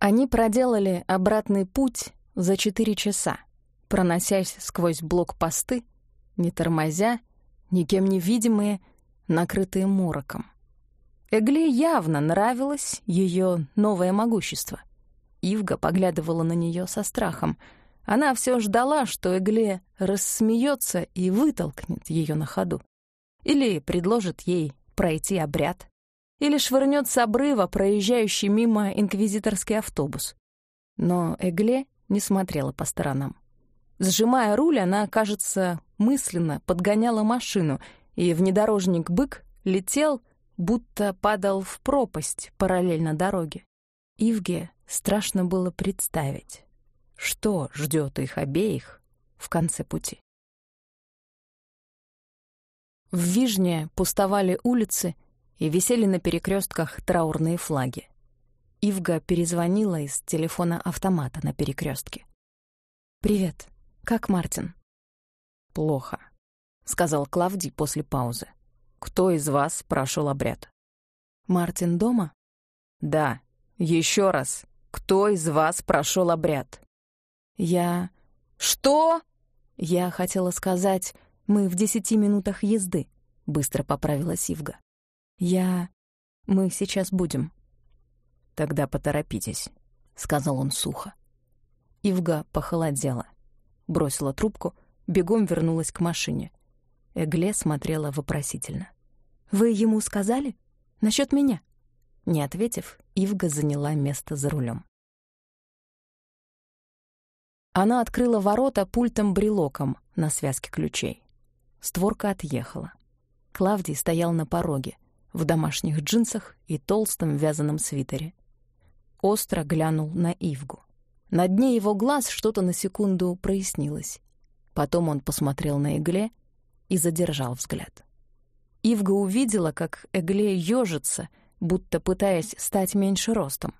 Они проделали обратный путь за четыре часа, проносясь сквозь блокпосты, не тормозя, никем не видимые, накрытые мороком. Эгле явно нравилось ее новое могущество. Ивга поглядывала на нее со страхом. Она все ждала, что Эгле рассмеется и вытолкнет ее на ходу. Или предложит ей пройти обряд. Или швырнет с обрыва проезжающий мимо инквизиторский автобус. Но Эгле не смотрела по сторонам. Сжимая руль, она, кажется, мысленно подгоняла машину, и внедорожник-бык летел, будто падал в пропасть параллельно дороге. Ивге страшно было представить, что ждет их обеих в конце пути. В Вижне пустовали улицы и висели на перекрестках траурные флаги. Ивга перезвонила из телефона автомата на перекрестке. «Привет. Как Мартин?» «Плохо», — сказал Клавдий после паузы. Кто из вас прошел обряд? Мартин дома? Да. Еще раз. Кто из вас прошел обряд? Я... Что? Я хотела сказать, мы в десяти минутах езды, быстро поправила Сивга. Я... Мы сейчас будем. Тогда поторопитесь, сказал он сухо. Ивга похолодела, бросила трубку, бегом вернулась к машине. Эгле смотрела вопросительно. «Вы ему сказали? Насчет меня?» Не ответив, Ивга заняла место за рулем. Она открыла ворота пультом-брелоком на связке ключей. Створка отъехала. Клавдий стоял на пороге, в домашних джинсах и толстом вязаном свитере. Остро глянул на Ивгу. На дне его глаз что-то на секунду прояснилось. Потом он посмотрел на Игле и задержал взгляд. Ивга увидела, как Эгле ёжится, будто пытаясь стать меньше ростом.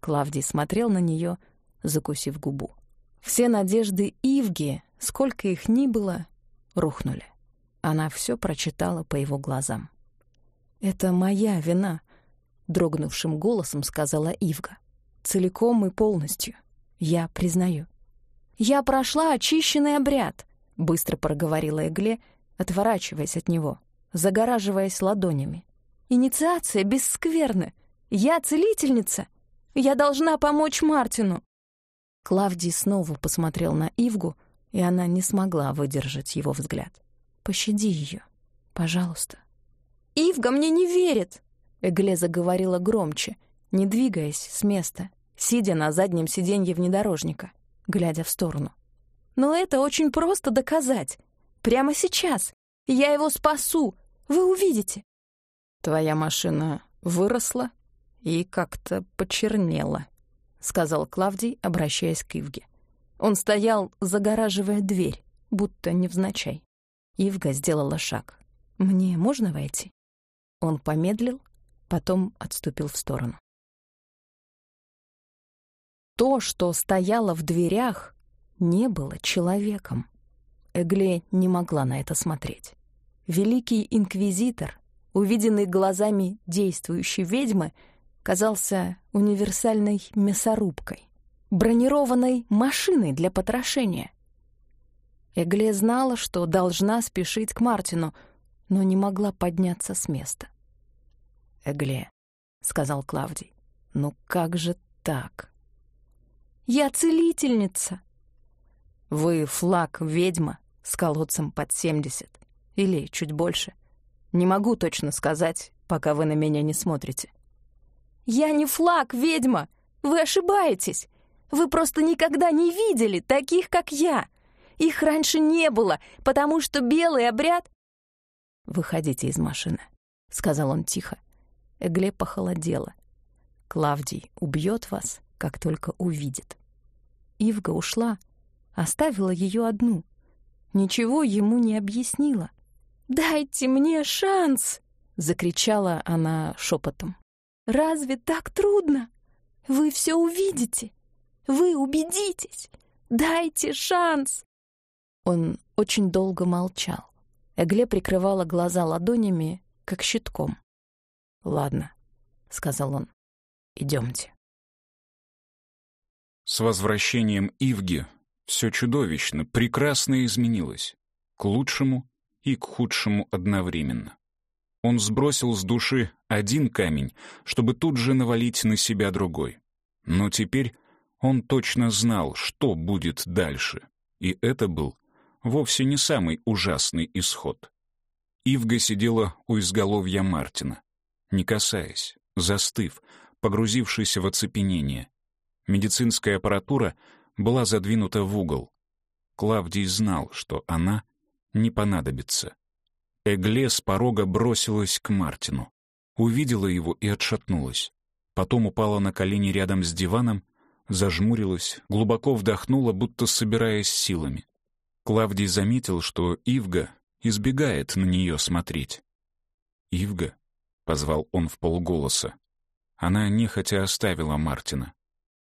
Клавдий смотрел на нее, закусив губу. Все надежды Ивги, сколько их ни было, рухнули. Она все прочитала по его глазам. «Это моя вина», — дрогнувшим голосом сказала Ивга. «Целиком и полностью. Я признаю». «Я прошла очищенный обряд», — быстро проговорила Эгле, отворачиваясь от него, загораживаясь ладонями. «Инициация бесскверна. Я целительница. Я должна помочь Мартину». Клавдий снова посмотрел на Ивгу, и она не смогла выдержать его взгляд. «Пощади ее, пожалуйста». «Ивга мне не верит!» Эгле заговорила громче, не двигаясь с места, сидя на заднем сиденье внедорожника, глядя в сторону. «Но это очень просто доказать. Прямо сейчас. Я его спасу. Вы увидите. Твоя машина выросла и как-то почернела, сказал Клавдий, обращаясь к Ивге. Он стоял, загораживая дверь, будто невзначай. Ивга сделала шаг. «Мне можно войти?» Он помедлил, потом отступил в сторону. То, что стояло в дверях, не было человеком. Эгле не могла на это смотреть. Великий инквизитор, увиденный глазами действующей ведьмы, казался универсальной мясорубкой, бронированной машиной для потрошения. Эгле знала, что должна спешить к Мартину, но не могла подняться с места. «Эгле», — сказал Клавдий, — «ну как же так?» «Я целительница!» «Вы флаг ведьма, с колодцем под 70. Или чуть больше. Не могу точно сказать, пока вы на меня не смотрите. «Я не флаг, ведьма! Вы ошибаетесь! Вы просто никогда не видели таких, как я! Их раньше не было, потому что белый обряд...» «Выходите из машины», — сказал он тихо. Эгле похолодела. «Клавдий убьет вас, как только увидит». Ивга ушла, оставила ее одну — ничего ему не объяснила. «Дайте мне шанс!» — закричала она шепотом. «Разве так трудно? Вы все увидите! Вы убедитесь! Дайте шанс!» Он очень долго молчал. Эгле прикрывала глаза ладонями, как щитком. «Ладно», — сказал он, — «идемте». С возвращением Ивги все чудовищно, прекрасно изменилось. К лучшему и к худшему одновременно. Он сбросил с души один камень, чтобы тут же навалить на себя другой. Но теперь он точно знал, что будет дальше. И это был вовсе не самый ужасный исход. Ивга сидела у изголовья Мартина, не касаясь, застыв, погрузившись в оцепенение. Медицинская аппаратура была задвинута в угол. Клавдий знал, что она не понадобится. Эгле с порога бросилась к Мартину. Увидела его и отшатнулась. Потом упала на колени рядом с диваном, зажмурилась, глубоко вдохнула, будто собираясь силами. Клавдий заметил, что Ивга избегает на нее смотреть. «Ивга», — позвал он в полголоса. Она нехотя оставила Мартина.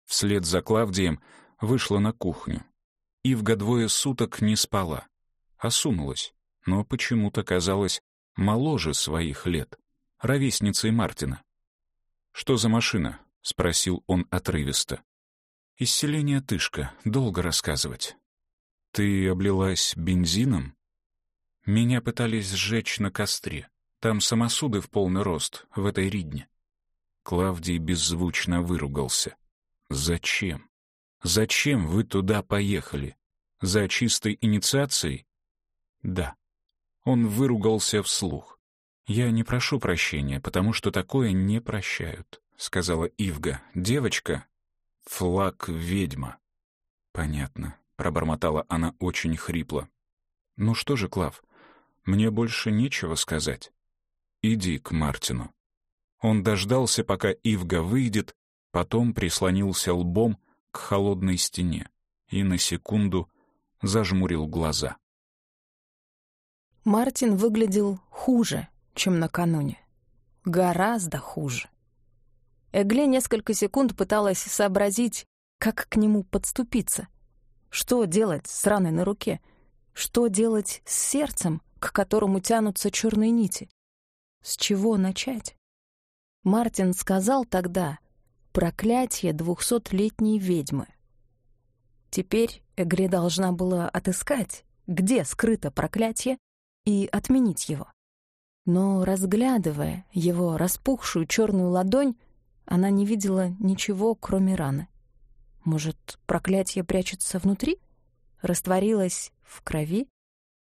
Вслед за Клавдием вышла на кухню. Ивга двое суток не спала. Осунулась, но почему-то казалась моложе своих лет, ровесницей Мартина. «Что за машина?» — спросил он отрывисто. «Из Тышка. Долго рассказывать». «Ты облилась бензином?» «Меня пытались сжечь на костре. Там самосуды в полный рост, в этой ридне». Клавдий беззвучно выругался. «Зачем? Зачем вы туда поехали? За чистой инициацией?» «Да». Он выругался вслух. «Я не прошу прощения, потому что такое не прощают», — сказала Ивга. «Девочка — флаг ведьма». «Понятно», — пробормотала она очень хрипло. «Ну что же, Клав, мне больше нечего сказать. Иди к Мартину». Он дождался, пока Ивга выйдет, потом прислонился лбом к холодной стене и на секунду зажмурил глаза. Мартин выглядел хуже, чем накануне. Гораздо хуже. Эгле несколько секунд пыталась сообразить, как к нему подступиться. Что делать с раной на руке? Что делать с сердцем, к которому тянутся черные нити? С чего начать? Мартин сказал тогда «проклятие двухсотлетней ведьмы». Теперь Эгре должна была отыскать, где скрыто проклятие, и отменить его. Но, разглядывая его распухшую черную ладонь, она не видела ничего, кроме раны. Может, проклятие прячется внутри? Растворилось в крови?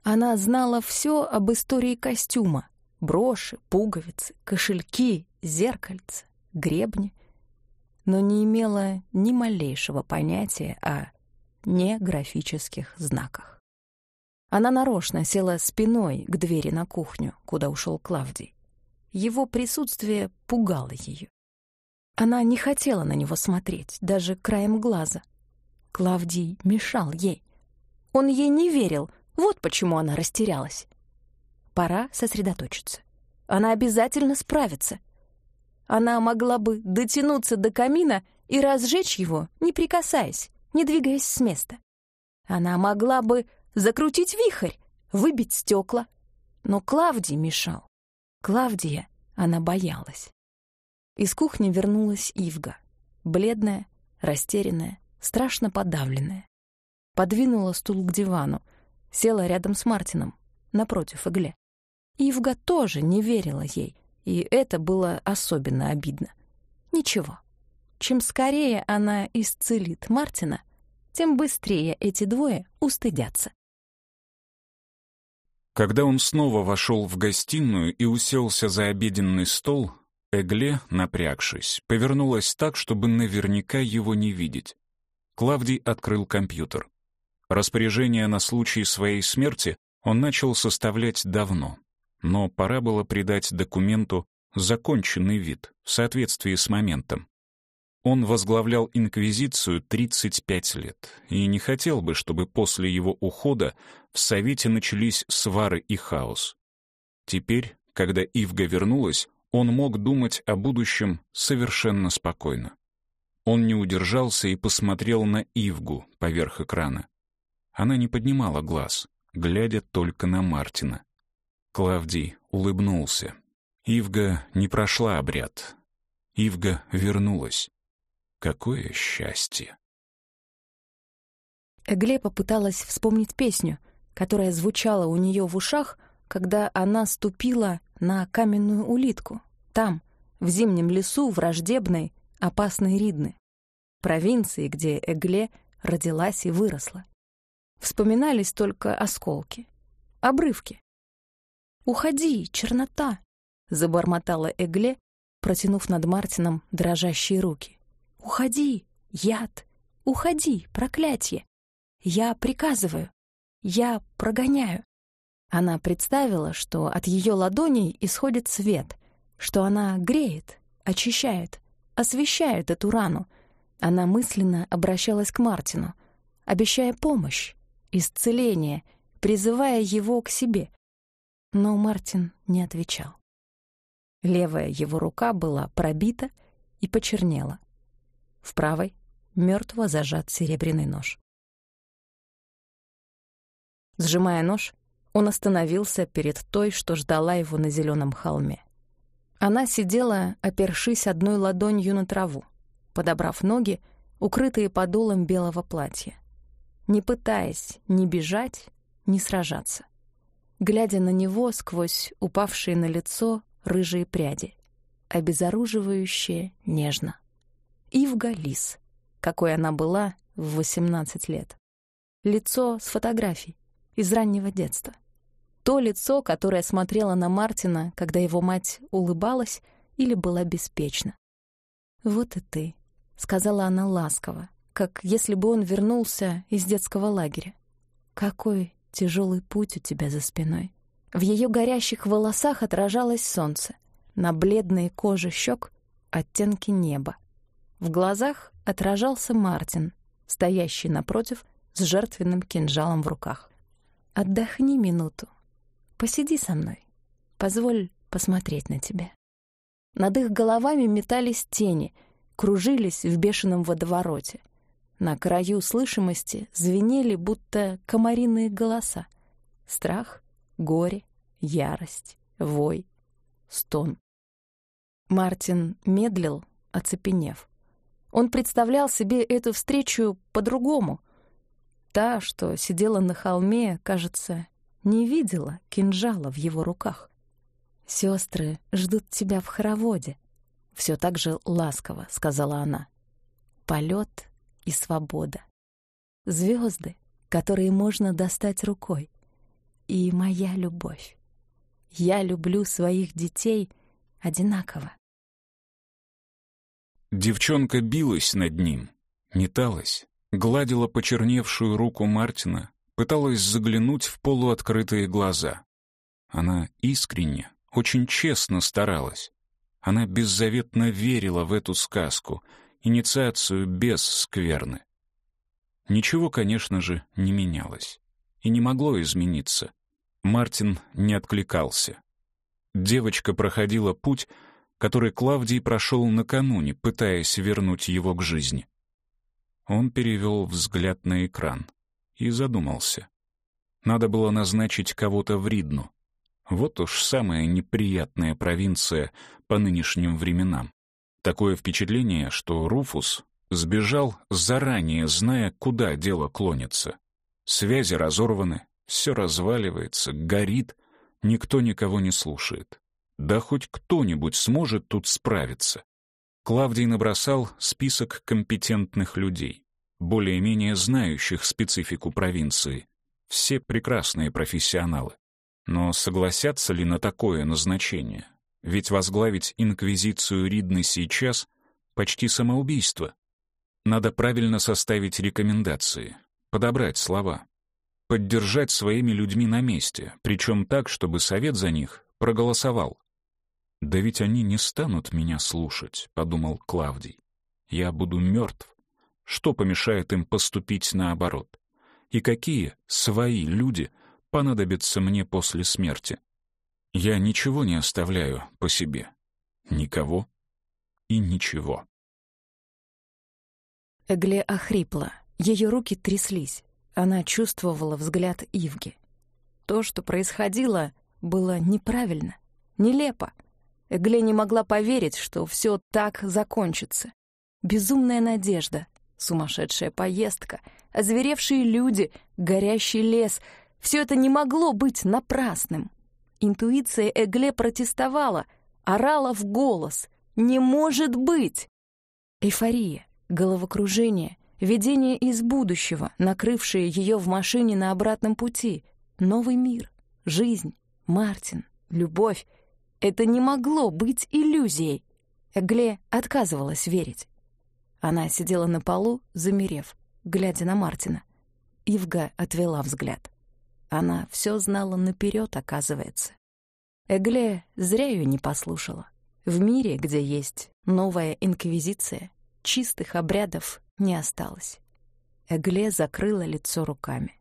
Она знала все об истории костюма, броши, пуговицы, кошельки, зеркальца, гребни, но не имела ни малейшего понятия о неграфических знаках. Она нарочно села спиной к двери на кухню, куда ушел Клавдий. Его присутствие пугало ее. Она не хотела на него смотреть, даже краем глаза. Клавдий мешал ей. Он ей не верил, вот почему она растерялась. Пора сосредоточиться. Она обязательно справится. Она могла бы дотянуться до камина и разжечь его, не прикасаясь, не двигаясь с места. Она могла бы закрутить вихрь, выбить стекла. Но Клавдий мешал. Клавдия она боялась. Из кухни вернулась Ивга, бледная, растерянная, страшно подавленная. Подвинула стул к дивану, села рядом с Мартином, напротив Игле. Ивга тоже не верила ей, и это было особенно обидно. Ничего. Чем скорее она исцелит Мартина, тем быстрее эти двое устыдятся. Когда он снова вошел в гостиную и уселся за обеденный стол, Эгле, напрягшись, повернулась так, чтобы наверняка его не видеть. Клавдий открыл компьютер. Распоряжение на случай своей смерти он начал составлять давно, но пора было придать документу законченный вид в соответствии с моментом. Он возглавлял Инквизицию 35 лет и не хотел бы, чтобы после его ухода в Совете начались свары и хаос. Теперь, когда Ивга вернулась, он мог думать о будущем совершенно спокойно. Он не удержался и посмотрел на Ивгу поверх экрана. Она не поднимала глаз, глядя только на Мартина. Клавдий улыбнулся. Ивга не прошла обряд. Ивга вернулась. Какое счастье! Эгле попыталась вспомнить песню, которая звучала у нее в ушах, когда она ступила на каменную улитку, там, в зимнем лесу враждебной, опасной Ридны, провинции, где Эгле родилась и выросла. Вспоминались только осколки, обрывки. «Уходи, чернота!» — забормотала Эгле, протянув над Мартином дрожащие руки. «Уходи, яд! Уходи, проклятие! Я приказываю! Я прогоняю!» Она представила, что от ее ладоней исходит свет, что она греет, очищает, освещает эту рану. Она мысленно обращалась к Мартину, обещая помощь, исцеление, призывая его к себе. Но Мартин не отвечал. Левая его рука была пробита и почернела. В правой мертво зажат серебряный нож. Сжимая нож, он остановился перед той, что ждала его на зеленом холме. Она сидела, опершись одной ладонью на траву, подобрав ноги, укрытые подолом белого платья, не пытаясь ни бежать, ни сражаться. Глядя на него сквозь упавшие на лицо рыжие пряди, обезоруживающие нежно. Ивга Лис, какой она была в 18 лет. Лицо с фотографий из раннего детства. То лицо, которое смотрело на Мартина, когда его мать улыбалась или была беспечна. «Вот и ты», — сказала она ласково, как если бы он вернулся из детского лагеря. «Какой тяжелый путь у тебя за спиной». В ее горящих волосах отражалось солнце, на бледной коже щек оттенки неба. В глазах отражался Мартин, стоящий напротив с жертвенным кинжалом в руках. «Отдохни минуту. Посиди со мной. Позволь посмотреть на тебя». Над их головами метались тени, кружились в бешеном водовороте. На краю слышимости звенели, будто комариные голоса. Страх, горе, ярость, вой, стон. Мартин медлил, оцепенев. Он представлял себе эту встречу по-другому. Та, что сидела на холме, кажется, не видела кинжала в его руках. Сестры ждут тебя в хороводе», — все так же ласково сказала она. Полет и свобода. Звезды, которые можно достать рукой и моя любовь. Я люблю своих детей одинаково. Девчонка билась над ним, металась, гладила почерневшую руку Мартина, пыталась заглянуть в полуоткрытые глаза. Она искренне, очень честно старалась. Она беззаветно верила в эту сказку, инициацию без скверны. Ничего, конечно же, не менялось и не могло измениться. Мартин не откликался. Девочка проходила путь, который Клавдий прошел накануне, пытаясь вернуть его к жизни. Он перевел взгляд на экран и задумался. Надо было назначить кого-то в Ридну. Вот уж самая неприятная провинция по нынешним временам. Такое впечатление, что Руфус сбежал заранее, зная, куда дело клонится. Связи разорваны, все разваливается, горит, никто никого не слушает. Да хоть кто-нибудь сможет тут справиться. Клавдий набросал список компетентных людей, более-менее знающих специфику провинции. Все прекрасные профессионалы. Но согласятся ли на такое назначение? Ведь возглавить инквизицию Ридны сейчас — почти самоубийство. Надо правильно составить рекомендации, подобрать слова, поддержать своими людьми на месте, причем так, чтобы совет за них проголосовал. «Да ведь они не станут меня слушать», — подумал Клавдий. «Я буду мертв. Что помешает им поступить наоборот? И какие свои люди понадобятся мне после смерти? Я ничего не оставляю по себе. Никого и ничего». Эгле охрипла. Ее руки тряслись. Она чувствовала взгляд Ивги. То, что происходило, было неправильно, нелепо. Эгле не могла поверить, что все так закончится. Безумная надежда, сумасшедшая поездка, озверевшие люди, горящий лес — все это не могло быть напрасным. Интуиция Эгле протестовала, орала в голос. «Не может быть!» Эйфория, головокружение, видение из будущего, накрывшее ее в машине на обратном пути, новый мир, жизнь, Мартин, любовь — это не могло быть иллюзией. Эгле отказывалась верить. Она сидела на полу, замерев, глядя на Мартина. Ивга отвела взгляд. Она все знала наперед, оказывается. Эгле зря ее не послушала. В мире, где есть новая инквизиция, чистых обрядов не осталось. Эгле закрыла лицо руками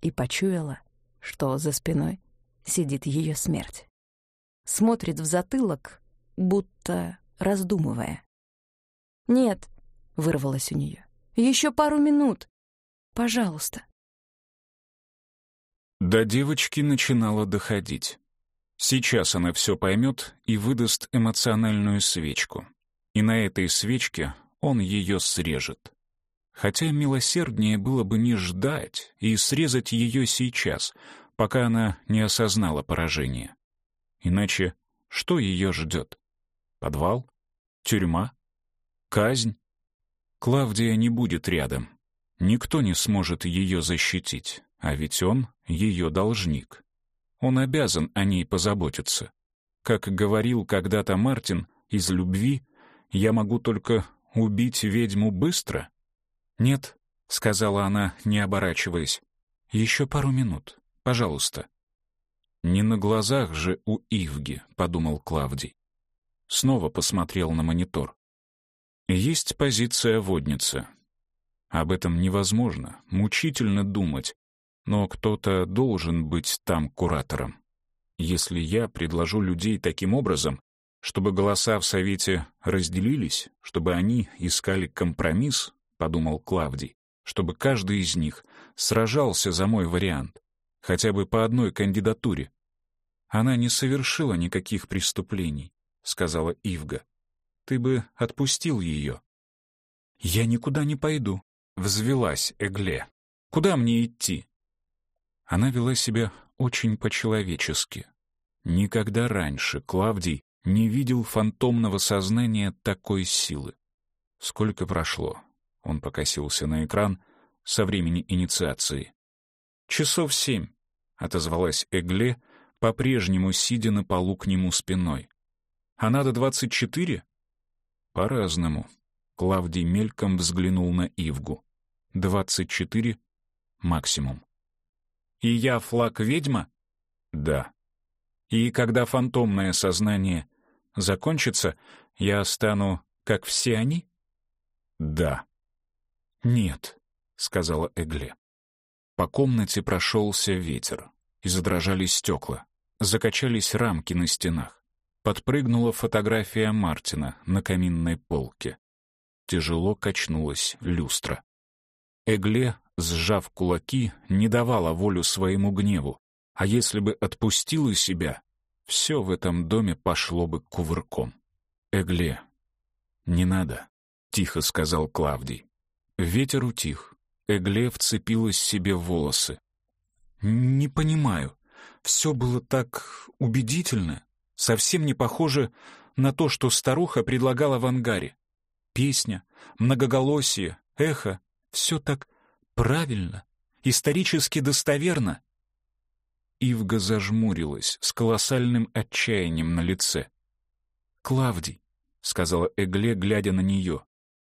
и почуяла, что за спиной сидит ее смерть. Смотрит в затылок, будто раздумывая. «Нет», — вырвалось у нее, — «еще пару минут. Пожалуйста». До девочки начинало доходить. Сейчас она все поймет и выдаст эмоциональную свечку. И на этой свечке он ее срежет. Хотя милосерднее было бы не ждать и срезать ее сейчас, пока она не осознала поражение. Иначе что ее ждет? Подвал? Тюрьма? Казнь? Клавдия не будет рядом. Никто не сможет ее защитить, а ведь он — ее должник. Он обязан о ней позаботиться. Как говорил когда-то Мартин, из любви я могу только убить ведьму быстро? Нет, — сказала она, не оборачиваясь. Еще пару минут. Пожалуйста». «Не на глазах же у Ивги», — подумал Клавдий. Снова посмотрел на монитор. «Есть позиция водницы. Об этом невозможно, мучительно думать, но кто-то должен быть там куратором. Если я предложу людей таким образом, чтобы голоса в Совете разделились, чтобы они искали компромисс, — подумал Клавдий, чтобы каждый из них сражался за мой вариант, хотя бы по одной кандидатуре. Она не совершила никаких преступлений, сказала Ивга. Ты бы отпустил ее. Я никуда не пойду, взвелась Эгле. Куда мне идти? Она вела себя очень по-человечески. Никогда раньше Клавдий не видел фантомного сознания такой силы. Сколько прошло? Он покосился на экран со времени инициации. Часов семь. — отозвалась Эгле, по-прежнему сидя на полу к нему спиной. «А надо двадцать четыре?» «По-разному». Клавдий мельком взглянул на Ивгу. «Двадцать четыре максимум». «И я флаг-ведьма?» «Да». «И когда фантомное сознание закончится, я стану, как все они?» «Да». «Нет», — сказала Эгле. По комнате прошелся ветер, и задрожали стекла, закачались рамки на стенах. Подпрыгнула фотография Мартина на каминной полке. Тяжело качнулась люстра. Эгле, сжав кулаки, не давала волю своему гневу, а если бы отпустила себя, все в этом доме пошло бы кувырком. «Эгле, не надо», — тихо сказал Клавдий. Ветер утих, Эгле вцепилась себе в волосы. «Не понимаю. Все было так убедительно, совсем не похоже на то, что старуха предлагала в ангаре. Песня, многоголосие, эхо — все так правильно, исторически достоверно». Ивга зажмурилась с колоссальным отчаянием на лице. «Клавдий», — сказала Эгле, глядя на нее,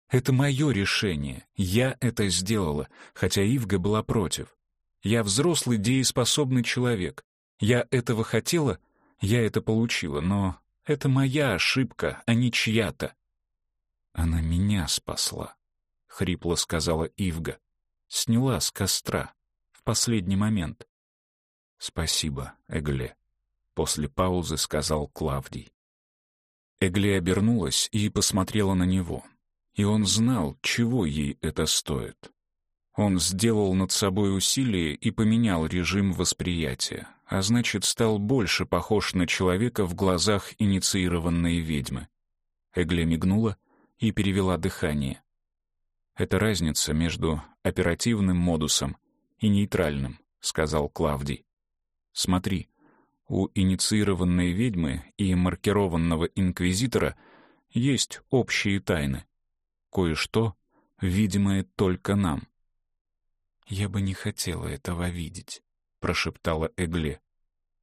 это мое решение. Я это сделала, хотя Ивга была против. Я взрослый, дееспособный человек. Я этого хотела, я это получила, но это моя ошибка, а не чья-то. Она меня спасла, — хрипло сказала Ивга. Сняла с костра в последний момент. Спасибо, Эгле, — после паузы сказал Клавдий. Эгле обернулась и посмотрела на него и он знал, чего ей это стоит. Он сделал над собой усилие и поменял режим восприятия, а значит, стал больше похож на человека в глазах инициированной ведьмы. Эгле мигнула и перевела дыхание. Это разница между оперативным модусом и нейтральным, сказал Клавдий. Смотри, у инициированной ведьмы и маркированного инквизитора есть общие тайны. Кое-что, видимое только нам. «Я бы не хотела этого видеть», — прошептала Эгле.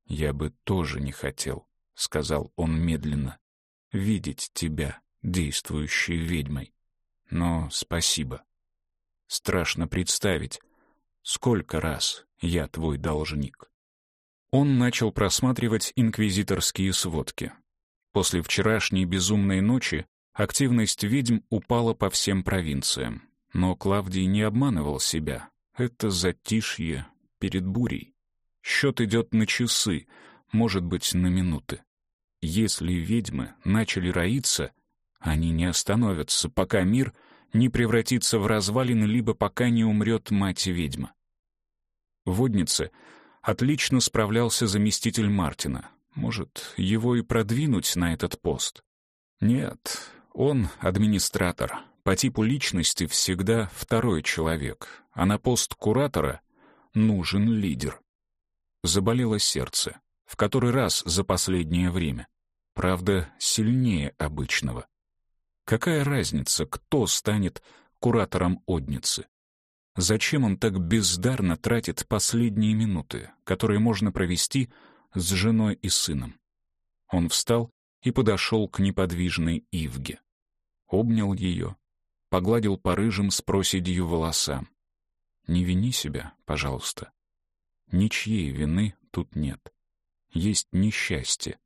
«Я бы тоже не хотел», — сказал он медленно, — «видеть тебя, действующей ведьмой. Но спасибо. Страшно представить, сколько раз я твой должник». Он начал просматривать инквизиторские сводки. После вчерашней безумной ночи активность ведьм упала по всем провинциям. Но Клавдий не обманывал себя. Это затишье перед бурей. Счет идет на часы, может быть, на минуты. Если ведьмы начали роиться, они не остановятся, пока мир не превратится в развалины, либо пока не умрет мать-ведьма. Воднице отлично справлялся заместитель Мартина. Может, его и продвинуть на этот пост? Нет, он администратор. По типу личности всегда второй человек, а на пост куратора нужен лидер. Заболело сердце. В который раз за последнее время. Правда, сильнее обычного. Какая разница, кто станет куратором Одницы? Зачем он так бездарно тратит последние минуты, которые можно провести с женой и сыном? Он встал и подошел к неподвижной Ивге. Обнял ее, погладил по рыжим с проседью волосам. «Не вини себя, пожалуйста. Ничьей вины тут нет. Есть несчастье.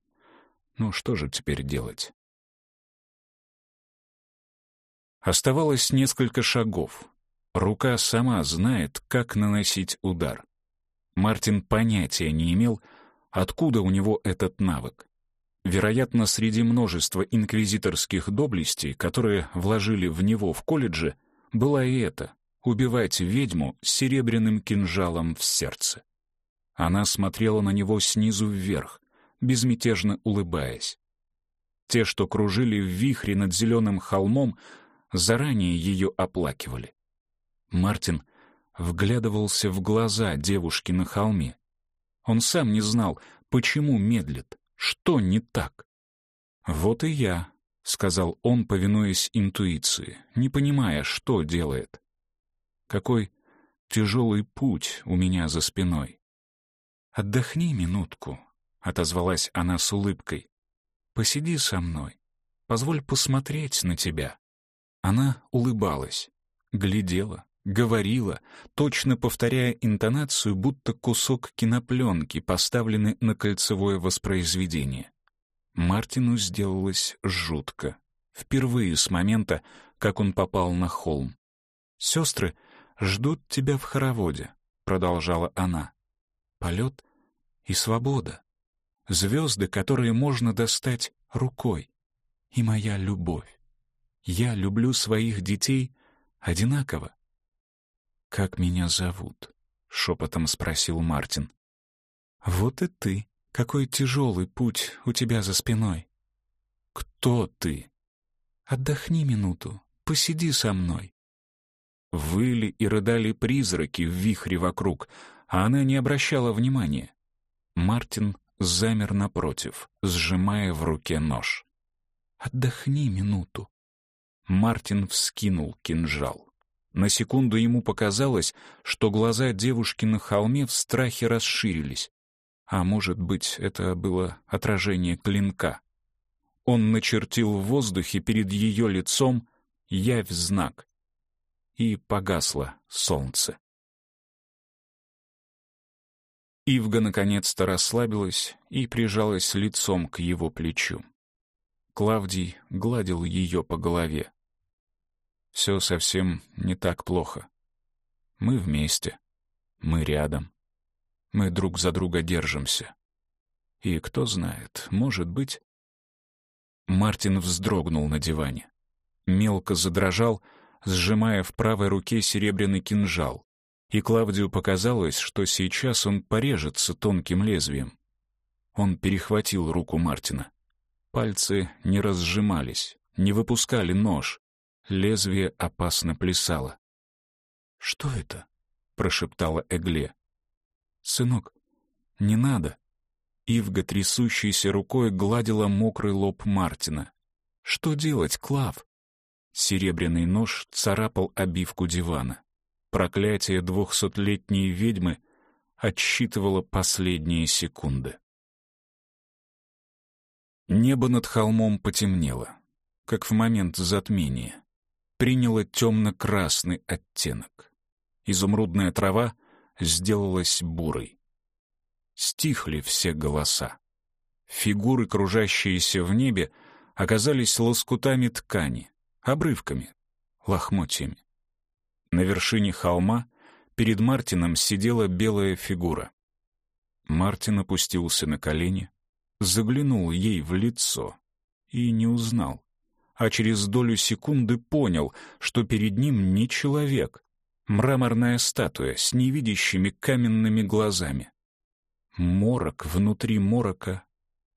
Ну что же теперь делать?» Оставалось несколько шагов, Рука сама знает, как наносить удар. Мартин понятия не имел, откуда у него этот навык. Вероятно, среди множества инквизиторских доблестей, которые вложили в него в колледже, была и эта — убивать ведьму с серебряным кинжалом в сердце. Она смотрела на него снизу вверх, безмятежно улыбаясь. Те, что кружили в вихре над зеленым холмом, заранее ее оплакивали. Мартин вглядывался в глаза девушки на холме. Он сам не знал, почему медлит, что не так. «Вот и я», — сказал он, повинуясь интуиции, не понимая, что делает. «Какой тяжелый путь у меня за спиной». «Отдохни минутку», — отозвалась она с улыбкой. «Посиди со мной, позволь посмотреть на тебя». Она улыбалась, глядела, говорила, точно повторяя интонацию, будто кусок кинопленки, поставленный на кольцевое воспроизведение. Мартину сделалось жутко. Впервые с момента, как он попал на холм. «Сестры ждут тебя в хороводе», — продолжала она. «Полет и свобода. Звезды, которые можно достать рукой. И моя любовь. Я люблю своих детей одинаково. «Как меня зовут?» — шепотом спросил Мартин. «Вот и ты. Какой тяжелый путь у тебя за спиной». «Кто ты?» «Отдохни минуту, посиди со мной». Выли и рыдали призраки в вихре вокруг, а она не обращала внимания. Мартин замер напротив, сжимая в руке нож. «Отдохни минуту». Мартин вскинул кинжал. На секунду ему показалось, что глаза девушки на холме в страхе расширились. А может быть, это было отражение клинка. Он начертил в воздухе перед ее лицом явь знак. И погасло солнце. Ивга наконец-то расслабилась и прижалась лицом к его плечу. Клавдий гладил ее по голове все совсем не так плохо. Мы вместе, мы рядом, мы друг за друга держимся. И кто знает, может быть... Мартин вздрогнул на диване. Мелко задрожал, сжимая в правой руке серебряный кинжал. И Клавдию показалось, что сейчас он порежется тонким лезвием. Он перехватил руку Мартина. Пальцы не разжимались, не выпускали нож, Лезвие опасно плясало. «Что это?» — прошептала Эгле. «Сынок, не надо». Ивга трясущейся рукой гладила мокрый лоб Мартина. «Что делать, Клав?» Серебряный нож царапал обивку дивана. Проклятие двухсотлетней ведьмы отсчитывало последние секунды. Небо над холмом потемнело, как в момент затмения. Приняло темно-красный оттенок. Изумрудная трава сделалась бурой. Стихли все голоса. Фигуры, кружащиеся в небе, оказались лоскутами ткани, обрывками, лохмотьями. На вершине холма перед Мартином сидела белая фигура. Мартин опустился на колени, заглянул ей в лицо и не узнал, а через долю секунды понял, что перед ним не человек, мраморная статуя с невидящими каменными глазами. Морок внутри морока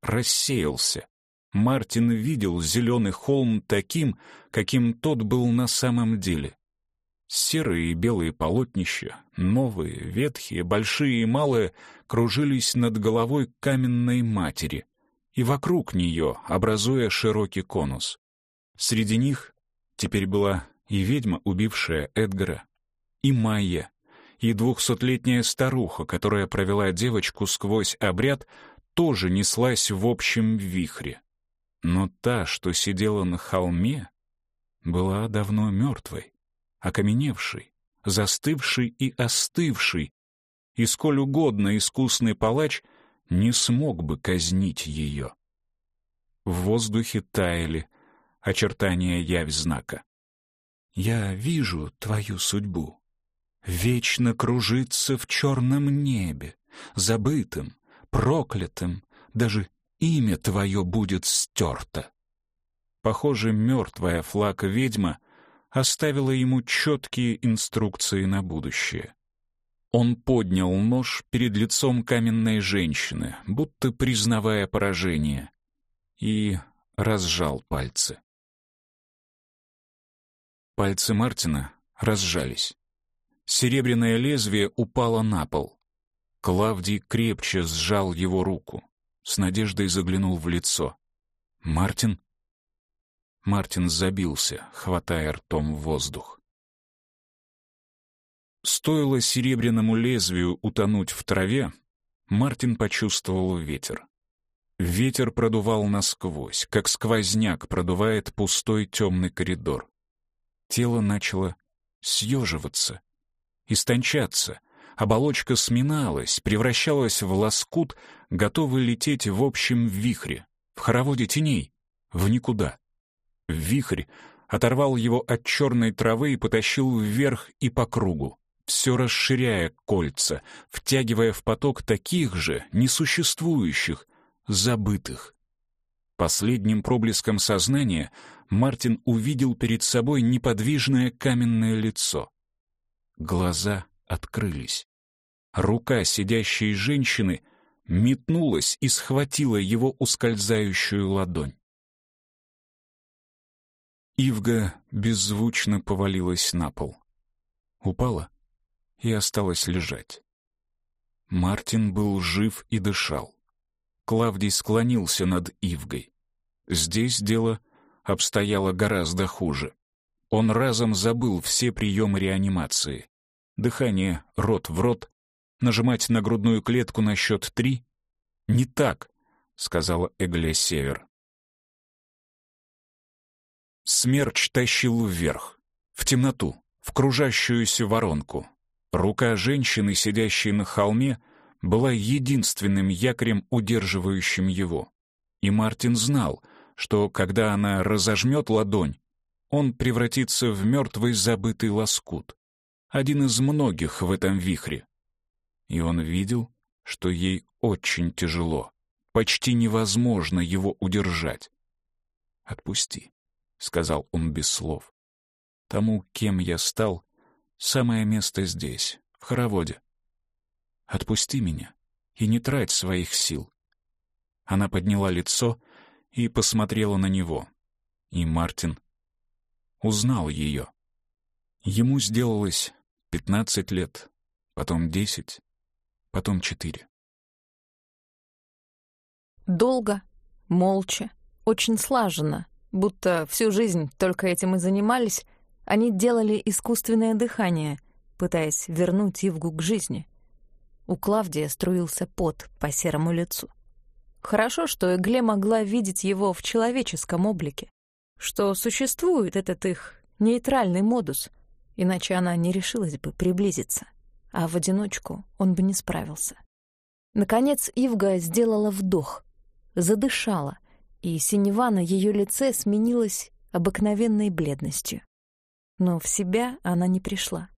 рассеялся. Мартин видел зеленый холм таким, каким тот был на самом деле. Серые и белые полотнища, новые, ветхие, большие и малые, кружились над головой каменной матери и вокруг нее, образуя широкий конус. Среди них теперь была и ведьма, убившая Эдгара, и Майя, и двухсотлетняя старуха, которая провела девочку сквозь обряд, тоже неслась в общем вихре. Но та, что сидела на холме, была давно мертвой окаменевший, застывший и остывший, и сколь угодно искусный палач не смог бы казнить ее. В воздухе таяли очертания явь знака. «Я вижу твою судьбу. Вечно кружиться в черном небе, забытым, проклятым, даже имя твое будет стерто». Похоже, мертвая флаг-ведьма — оставила ему четкие инструкции на будущее. Он поднял нож перед лицом каменной женщины, будто признавая поражение, и разжал пальцы. Пальцы Мартина разжались. Серебряное лезвие упало на пол. Клавдий крепче сжал его руку, с надеждой заглянул в лицо. «Мартин?» Мартин забился, хватая ртом воздух. Стоило серебряному лезвию утонуть в траве, Мартин почувствовал ветер. Ветер продувал насквозь, как сквозняк продувает пустой темный коридор. Тело начало съеживаться, истончаться, оболочка сминалась, превращалась в лоскут, готовый лететь в общем вихре, в хороводе теней, в никуда. Вихрь оторвал его от черной травы и потащил вверх и по кругу, все расширяя кольца, втягивая в поток таких же, несуществующих, забытых. Последним проблеском сознания Мартин увидел перед собой неподвижное каменное лицо. Глаза открылись. Рука сидящей женщины метнулась и схватила его ускользающую ладонь. Ивга беззвучно повалилась на пол. Упала и осталась лежать. Мартин был жив и дышал. Клавдий склонился над Ивгой. Здесь дело обстояло гораздо хуже. Он разом забыл все приемы реанимации. Дыхание рот в рот, нажимать на грудную клетку на счет три. «Не так», — сказала Эгле Север. Смерч тащил вверх, в темноту, в кружащуюся воронку. Рука женщины, сидящей на холме, была единственным якорем, удерживающим его. И Мартин знал, что когда она разожмет ладонь, он превратится в мертвый забытый лоскут, один из многих в этом вихре. И он видел, что ей очень тяжело, почти невозможно его удержать. «Отпусти», — сказал он без слов. «Тому, кем я стал, самое место здесь, в хороводе. Отпусти меня и не трать своих сил». Она подняла лицо и посмотрела на него. И Мартин узнал ее. Ему сделалось пятнадцать лет, потом десять, потом четыре. Долго, молча, очень слаженно, будто всю жизнь только этим и занимались, они делали искусственное дыхание, пытаясь вернуть Ивгу к жизни. У Клавдия струился пот по серому лицу. Хорошо, что Эгле могла видеть его в человеческом облике, что существует этот их нейтральный модус, иначе она не решилась бы приблизиться, а в одиночку он бы не справился. Наконец Ивга сделала вдох, задышала, и синева на ее лице сменилась обыкновенной бледностью. Но в себя она не пришла.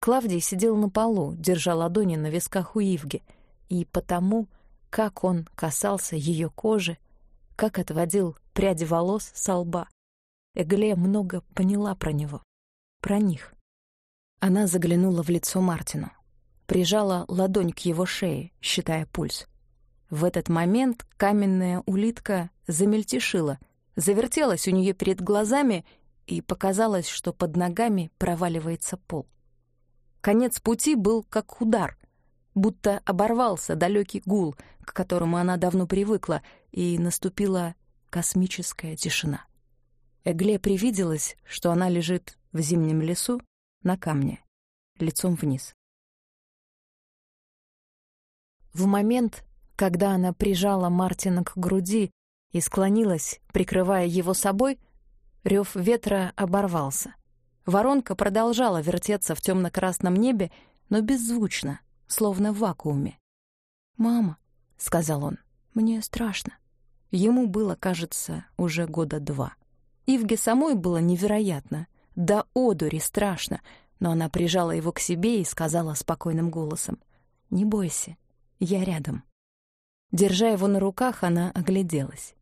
Клавдий сидел на полу, держа ладони на висках у Ивги, и потому, как он касался ее кожи, как отводил пряди волос со лба, Эгле много поняла про него, про них. Она заглянула в лицо Мартину, прижала ладонь к его шее, считая пульс. В этот момент каменная улитка замельтешила, завертелась у нее перед глазами и показалось, что под ногами проваливается пол. Конец пути был как удар, будто оборвался далекий гул, к которому она давно привыкла, и наступила космическая тишина. Эгле привиделось, что она лежит в зимнем лесу на камне, лицом вниз. В момент, когда она прижала Мартина к груди и склонилась, прикрывая его собой, рев ветра оборвался. Воронка продолжала вертеться в темно-красном небе, но беззвучно, словно в вакууме. «Мама», — сказал он, — «мне страшно». Ему было, кажется, уже года два. Ивге самой было невероятно, да одури страшно, но она прижала его к себе и сказала спокойным голосом, «Не бойся, я рядом». Держа его на руках, она огляделась.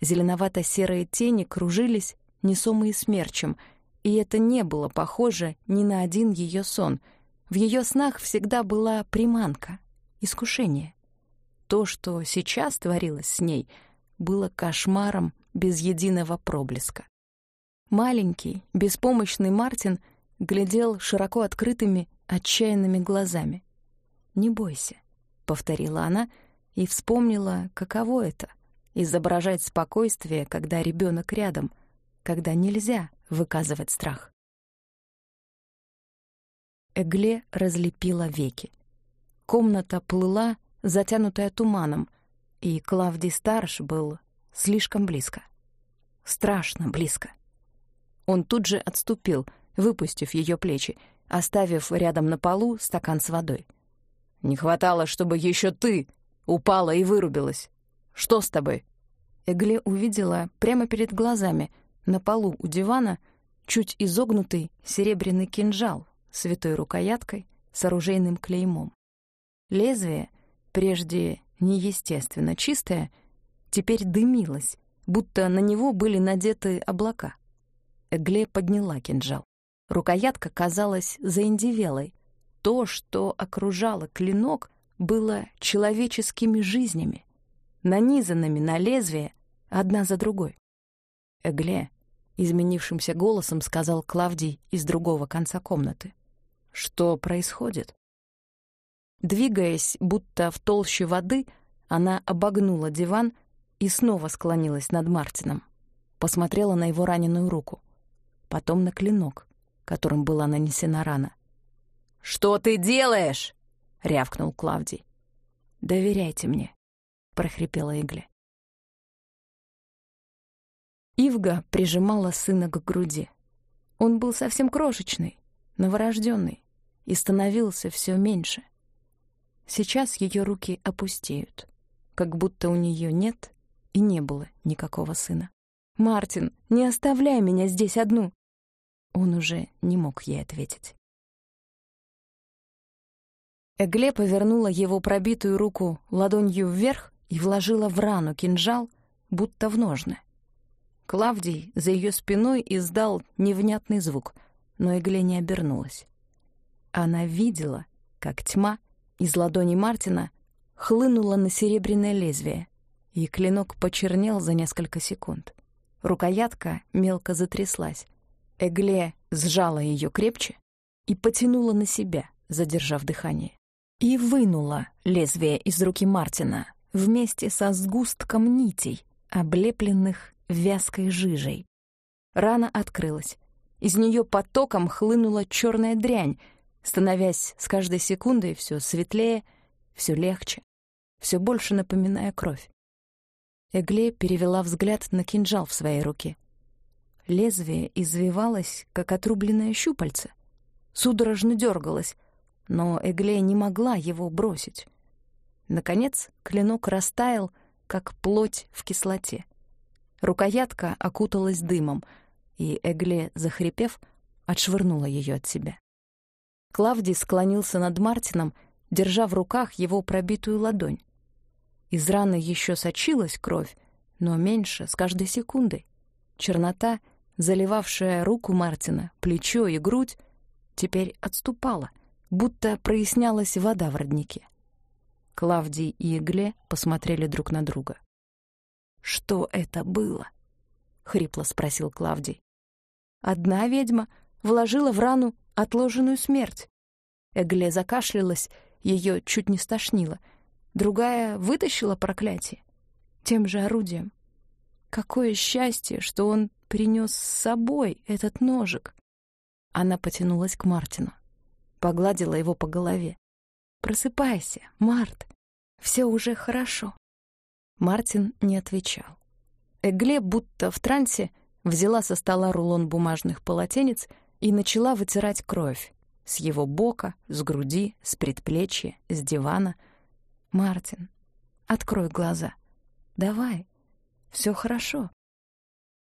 Зеленовато-серые тени кружились, несомые смерчем, и это не было похоже ни на один ее сон. В ее снах всегда была приманка, искушение. То, что сейчас творилось с ней, было кошмаром без единого проблеска. Маленький, беспомощный Мартин глядел широко открытыми, отчаянными глазами. «Не бойся», — повторила она и вспомнила, каково это — изображать спокойствие, когда ребенок рядом, когда нельзя выказывать страх. Эгле разлепила веки. Комната плыла, затянутая туманом, и Клавдий Старш был слишком близко. Страшно близко. Он тут же отступил, выпустив ее плечи, оставив рядом на полу стакан с водой. «Не хватало, чтобы еще ты упала и вырубилась. Что с тобой?» Эгле увидела прямо перед глазами, на полу у дивана, чуть изогнутый серебряный кинжал с витой рукояткой с оружейным клеймом. Лезвие, прежде неестественно чистое, теперь дымилось, будто на него были надеты облака. Эгле подняла кинжал. Рукоятка казалась заиндевелой. То, что окружало клинок, было человеческими жизнями, нанизанными на лезвие одна за другой. Эгле, изменившимся голосом сказал Клавдий из другого конца комнаты. «Что происходит?» Двигаясь, будто в толще воды, она обогнула диван и снова склонилась над Мартином. Посмотрела на его раненую руку потом на клинок, которым была нанесена рана. «Что ты делаешь?» — рявкнул Клавдий. «Доверяйте мне», — прохрипела Игля. Ивга прижимала сына к груди. Он был совсем крошечный, новорожденный, и становился все меньше. Сейчас ее руки опустеют, как будто у нее нет и не было никакого сына. «Мартин, не оставляй меня здесь одну!» Он уже не мог ей ответить. Эгле повернула его пробитую руку ладонью вверх и вложила в рану кинжал, будто в ножны. Клавдий за ее спиной издал невнятный звук, но Эгле не обернулась. Она видела, как тьма из ладони Мартина хлынула на серебряное лезвие, и клинок почернел за несколько секунд. Рукоятка мелко затряслась, Эгле сжала ее крепче и потянула на себя, задержав дыхание. И вынула лезвие из руки Мартина вместе со сгустком нитей, облепленных вязкой жижей. Рана открылась. Из нее потоком хлынула черная дрянь, становясь с каждой секундой все светлее, все легче, все больше напоминая кровь. Эгле перевела взгляд на кинжал в своей руке. Лезвие извивалось, как отрубленное щупальце. Судорожно дергалось, но Эгле не могла его бросить. Наконец клинок растаял, как плоть в кислоте. Рукоятка окуталась дымом, и Эгле, захрипев, отшвырнула ее от себя. Клавдий склонился над Мартином, держа в руках его пробитую ладонь. Из раны еще сочилась кровь, но меньше с каждой секундой. Чернота, заливавшая руку Мартина, плечо и грудь, теперь отступала, будто прояснялась вода в роднике. Клавдий и Игле посмотрели друг на друга. «Что это было?» — хрипло спросил Клавдий. «Одна ведьма вложила в рану отложенную смерть». Эгле закашлялась, ее чуть не стошнило — Другая вытащила проклятие тем же орудием. Какое счастье, что он принес с собой этот ножик. Она потянулась к Мартину, погладила его по голове. «Просыпайся, Март, все уже хорошо». Мартин не отвечал. Эгле, будто в трансе, взяла со стола рулон бумажных полотенец и начала вытирать кровь с его бока, с груди, с предплечья, с дивана — Мартин, открой глаза. Давай, все хорошо.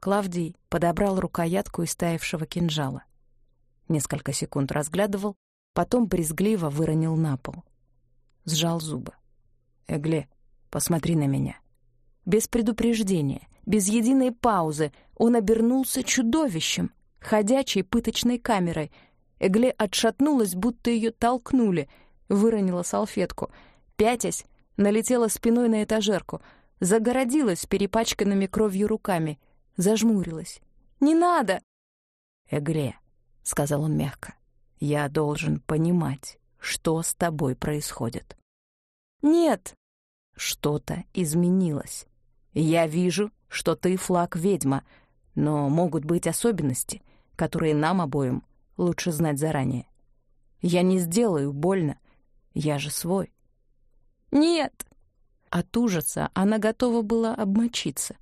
Клавдий подобрал рукоятку из таявшего кинжала. Несколько секунд разглядывал, потом брезгливо выронил на пол. Сжал зубы. «Эгле, посмотри на меня». Без предупреждения, без единой паузы он обернулся чудовищем, ходячей пыточной камерой. Эгле отшатнулась, будто ее толкнули, выронила салфетку — пятясь, налетела спиной на этажерку, загородилась перепачканными кровью руками, зажмурилась. «Не надо!» «Эгре», — сказал он мягко, — «я должен понимать, что с тобой происходит». «Нет!» «Что-то изменилось. Я вижу, что ты флаг-ведьма, но могут быть особенности, которые нам обоим лучше знать заранее. Я не сделаю больно, я же свой. «Нет!» От ужаса она готова была обмочиться.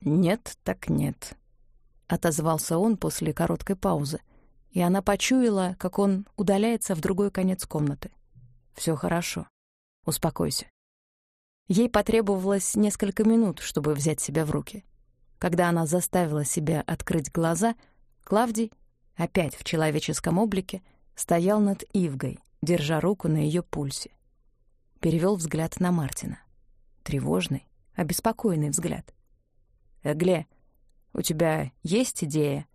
«Нет, так нет», — отозвался он после короткой паузы, и она почуяла, как он удаляется в другой конец комнаты. «Все хорошо. Успокойся». Ей потребовалось несколько минут, чтобы взять себя в руки. Когда она заставила себя открыть глаза, Клавдий, опять в человеческом облике, стоял над Ивгой, держа руку на ее пульсе перевел взгляд на Мартина. Тревожный, обеспокоенный взгляд. «Эгле, у тебя есть идея?»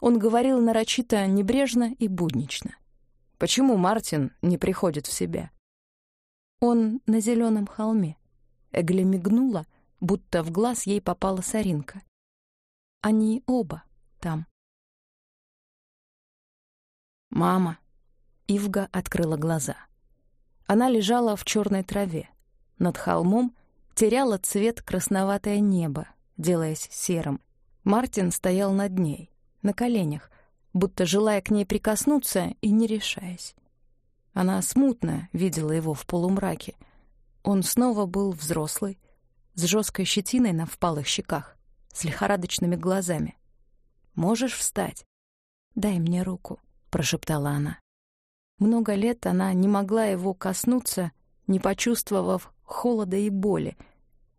Он говорил нарочито небрежно и буднично. «Почему Мартин не приходит в себя?» Он на зеленом холме. Эгле мигнула, будто в глаз ей попала соринка. Они оба там. «Мама!» Ивга открыла глаза. Она лежала в черной траве. Над холмом теряла цвет красноватое небо, делаясь серым. Мартин стоял над ней, на коленях, будто желая к ней прикоснуться и не решаясь. Она смутно видела его в полумраке. Он снова был взрослый, с жесткой щетиной на впалых щеках, с лихорадочными глазами. «Можешь встать?» «Дай мне руку», — прошептала она. Много лет она не могла его коснуться, не почувствовав холода и боли,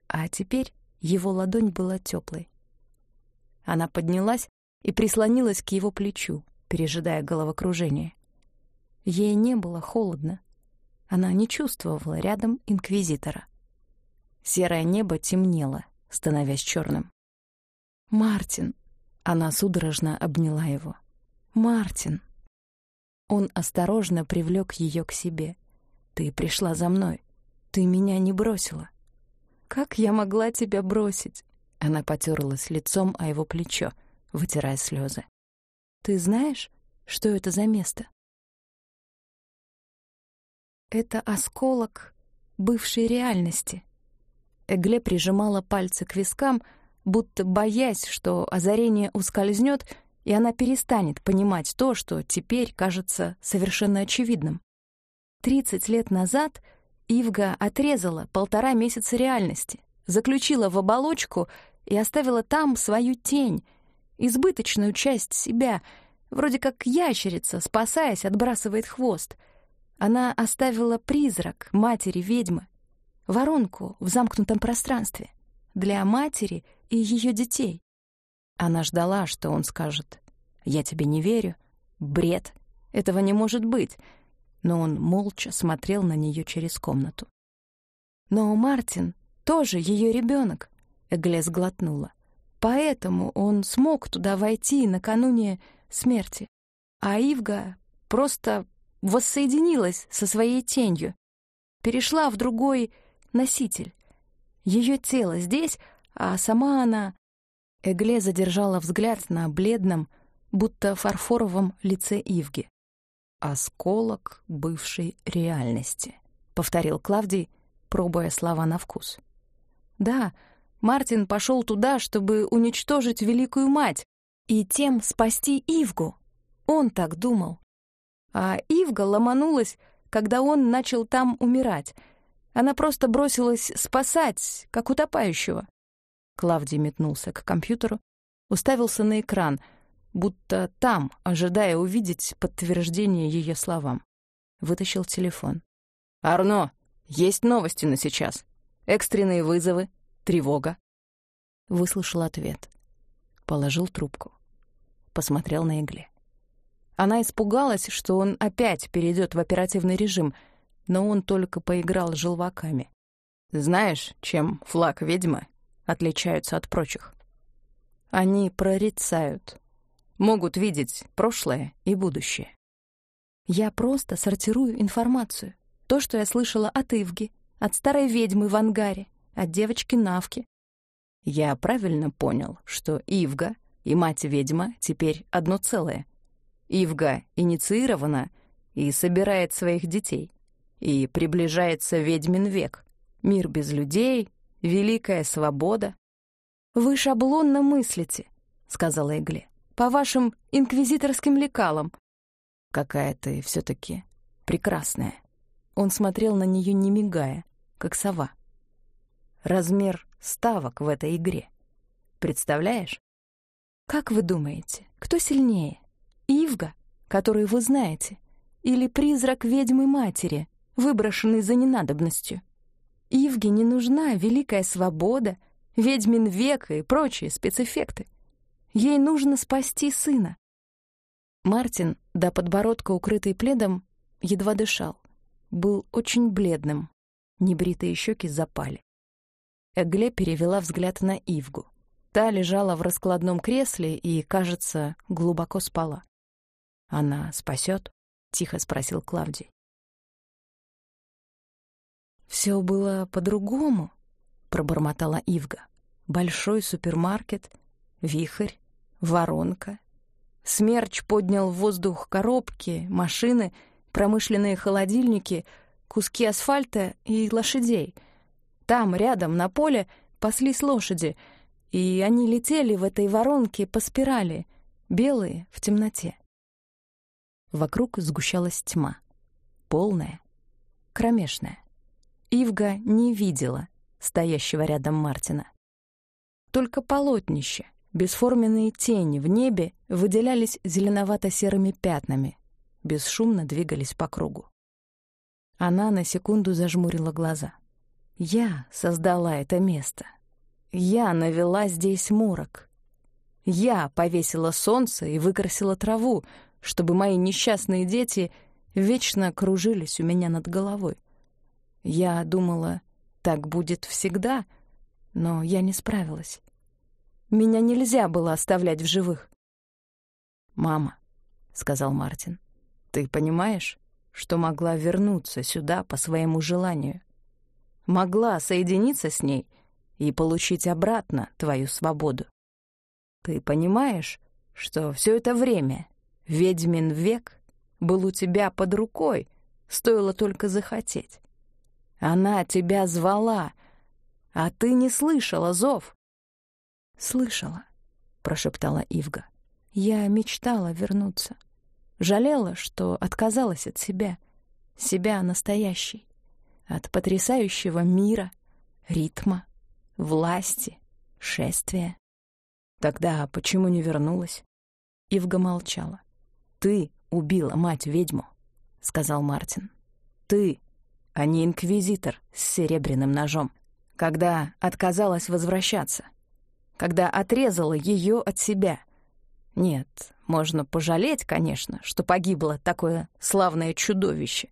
а теперь его ладонь была теплой. Она поднялась и прислонилась к его плечу, пережидая головокружение. Ей не было холодно. Она не чувствовала рядом инквизитора. Серое небо темнело, становясь черным. «Мартин!» — она судорожно обняла его. «Мартин!» Он осторожно привлек ее к себе. «Ты пришла за мной. Ты меня не бросила». «Как я могла тебя бросить?» Она потерлась лицом о его плечо, вытирая слезы. Ты знаешь, что это за место? Это осколок бывшей реальности. Эгле прижимала пальцы к вискам, будто боясь, что озарение ускользнет, и она перестанет понимать то, что теперь кажется совершенно очевидным. Тридцать лет назад Ивга отрезала полтора месяца реальности, заключила в оболочку и оставила там свою тень, избыточную часть себя, вроде как ящерица, спасаясь, отбрасывает хвост. Она оставила призрак матери ведьмы, воронку в замкнутом пространстве для матери и ее детей. Она ждала, что он скажет «Я тебе не верю», «Бред», «Этого не может быть», но он молча смотрел на нее через комнату. «Но Мартин тоже ее ребенок», — Эглес глотнула. «Поэтому он смог туда войти накануне смерти. А Ивга просто воссоединилась со своей тенью, перешла в другой носитель. Ее тело здесь, а сама она... Эгле задержала взгляд на бледном, будто фарфоровом лице Ивги. «Осколок бывшей реальности», — повторил Клавдий, пробуя слова на вкус. «Да, Мартин пошел туда, чтобы уничтожить Великую Мать и тем спасти Ивгу. Он так думал. А Ивга ломанулась, когда он начал там умирать. Она просто бросилась спасать, как утопающего. Клавдий метнулся к компьютеру, уставился на экран — будто там, ожидая увидеть подтверждение ее словам. Вытащил телефон. «Арно, есть новости на сейчас. Экстренные вызовы, тревога». Выслушал ответ. Положил трубку. Посмотрел на игле. Она испугалась, что он опять перейдет в оперативный режим, но он только поиграл с желваками. «Знаешь, чем флаг ведьмы отличаются от прочих?» «Они прорицают», могут видеть прошлое и будущее. Я просто сортирую информацию. То, что я слышала от Ивги, от старой ведьмы в ангаре, от девочки Навки. Я правильно понял, что Ивга и мать-ведьма теперь одно целое. Ивга инициирована и собирает своих детей. И приближается ведьмин век. Мир без людей, великая свобода. «Вы шаблонно мыслите», — сказала Игле по вашим инквизиторским лекалам. Какая ты все таки прекрасная. Он смотрел на нее не мигая, как сова. Размер ставок в этой игре. Представляешь? Как вы думаете, кто сильнее? Ивга, которую вы знаете, или призрак ведьмы-матери, выброшенный за ненадобностью? Ивге не нужна великая свобода, ведьмин век и прочие спецэффекты. Ей нужно спасти сына. Мартин, до подбородка укрытый пледом, едва дышал. Был очень бледным. Небритые щеки запали. Эгле перевела взгляд на Ивгу. Та лежала в раскладном кресле и, кажется, глубоко спала. «Она спасет?» — тихо спросил Клавдий. «Все было по-другому», — пробормотала Ивга. «Большой супермаркет, вихрь, воронка. Смерч поднял в воздух коробки, машины, промышленные холодильники, куски асфальта и лошадей. Там, рядом, на поле, паслись лошади, и они летели в этой воронке по спирали, белые в темноте. Вокруг сгущалась тьма, полная, кромешная. Ивга не видела стоящего рядом Мартина. Только полотнище — Бесформенные тени в небе выделялись зеленовато-серыми пятнами, бесшумно двигались по кругу. Она на секунду зажмурила глаза. «Я создала это место. Я навела здесь морок. Я повесила солнце и выкрасила траву, чтобы мои несчастные дети вечно кружились у меня над головой. Я думала, так будет всегда, но я не справилась. Меня нельзя было оставлять в живых. «Мама», — сказал Мартин, — «ты понимаешь, что могла вернуться сюда по своему желанию? Могла соединиться с ней и получить обратно твою свободу? Ты понимаешь, что все это время ведьмин век был у тебя под рукой, стоило только захотеть. Она тебя звала, а ты не слышала зов. «Слышала», — прошептала Ивга. «Я мечтала вернуться. Жалела, что отказалась от себя, себя настоящей, от потрясающего мира, ритма, власти, шествия. Тогда почему не вернулась?» Ивга молчала. «Ты убила мать-ведьму», — сказал Мартин. «Ты, а не инквизитор с серебряным ножом, когда отказалась возвращаться, когда отрезала ее от себя. Нет, можно пожалеть, конечно, что погибло такое славное чудовище,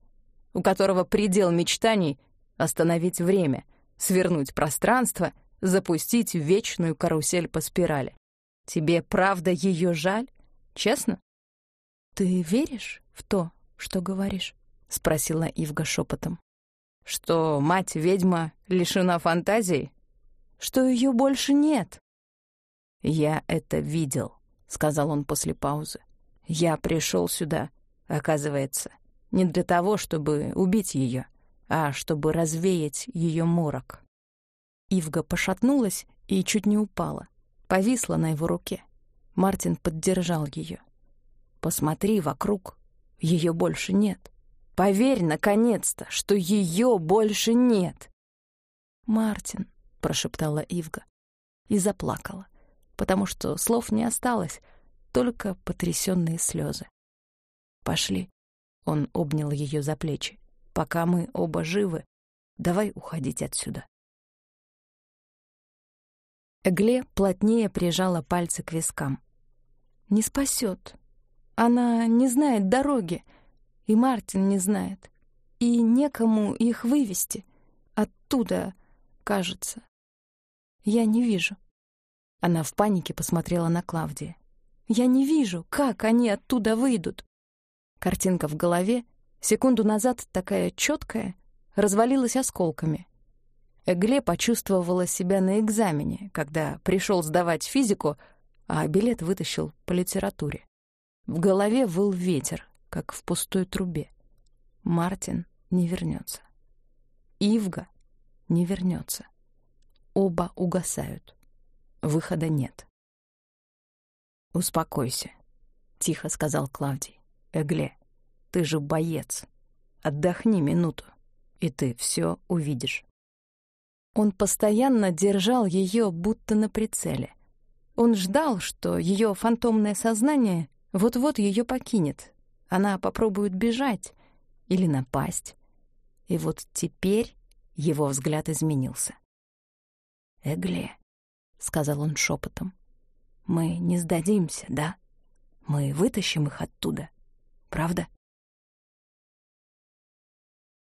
у которого предел мечтаний — остановить время, свернуть пространство, запустить вечную карусель по спирали. Тебе правда ее жаль? Честно? «Ты веришь в то, что говоришь?» — спросила Ивга шепотом. «Что мать-ведьма лишена фантазии? Что ее больше нет?» «Я это видел», — сказал он после паузы. «Я пришел сюда, оказывается, не для того, чтобы убить ее, а чтобы развеять ее морок». Ивга пошатнулась и чуть не упала. Повисла на его руке. Мартин поддержал ее. Посмотри вокруг. Ее больше нет. Поверь, наконец-то, что ее больше нет. «Мартин», — прошептала Ивга и заплакала, потому что слов не осталось, только потрясенные слезы. «Пошли», — он обнял ее за плечи. «Пока мы оба живы, давай уходить отсюда». Эгле плотнее прижала пальцы к вискам. «Не спасет», она не знает дороги, и Мартин не знает. И некому их вывести. Оттуда, кажется. Я не вижу. Она в панике посмотрела на Клавдия. Я не вижу, как они оттуда выйдут. Картинка в голове, секунду назад такая четкая, развалилась осколками. Эгле почувствовала себя на экзамене, когда пришел сдавать физику, а билет вытащил по литературе. В голове выл ветер, как в пустой трубе. Мартин не вернется. Ивга не вернется. Оба угасают. Выхода нет. «Успокойся», — тихо сказал Клавдий. «Эгле, ты же боец. Отдохни минуту, и ты все увидишь». Он постоянно держал ее будто на прицеле. Он ждал, что ее фантомное сознание вот-вот ее покинет. Она попробует бежать или напасть. И вот теперь его взгляд изменился. «Эгле», — сказал он шепотом, — «мы не сдадимся, да? Мы вытащим их оттуда, правда?»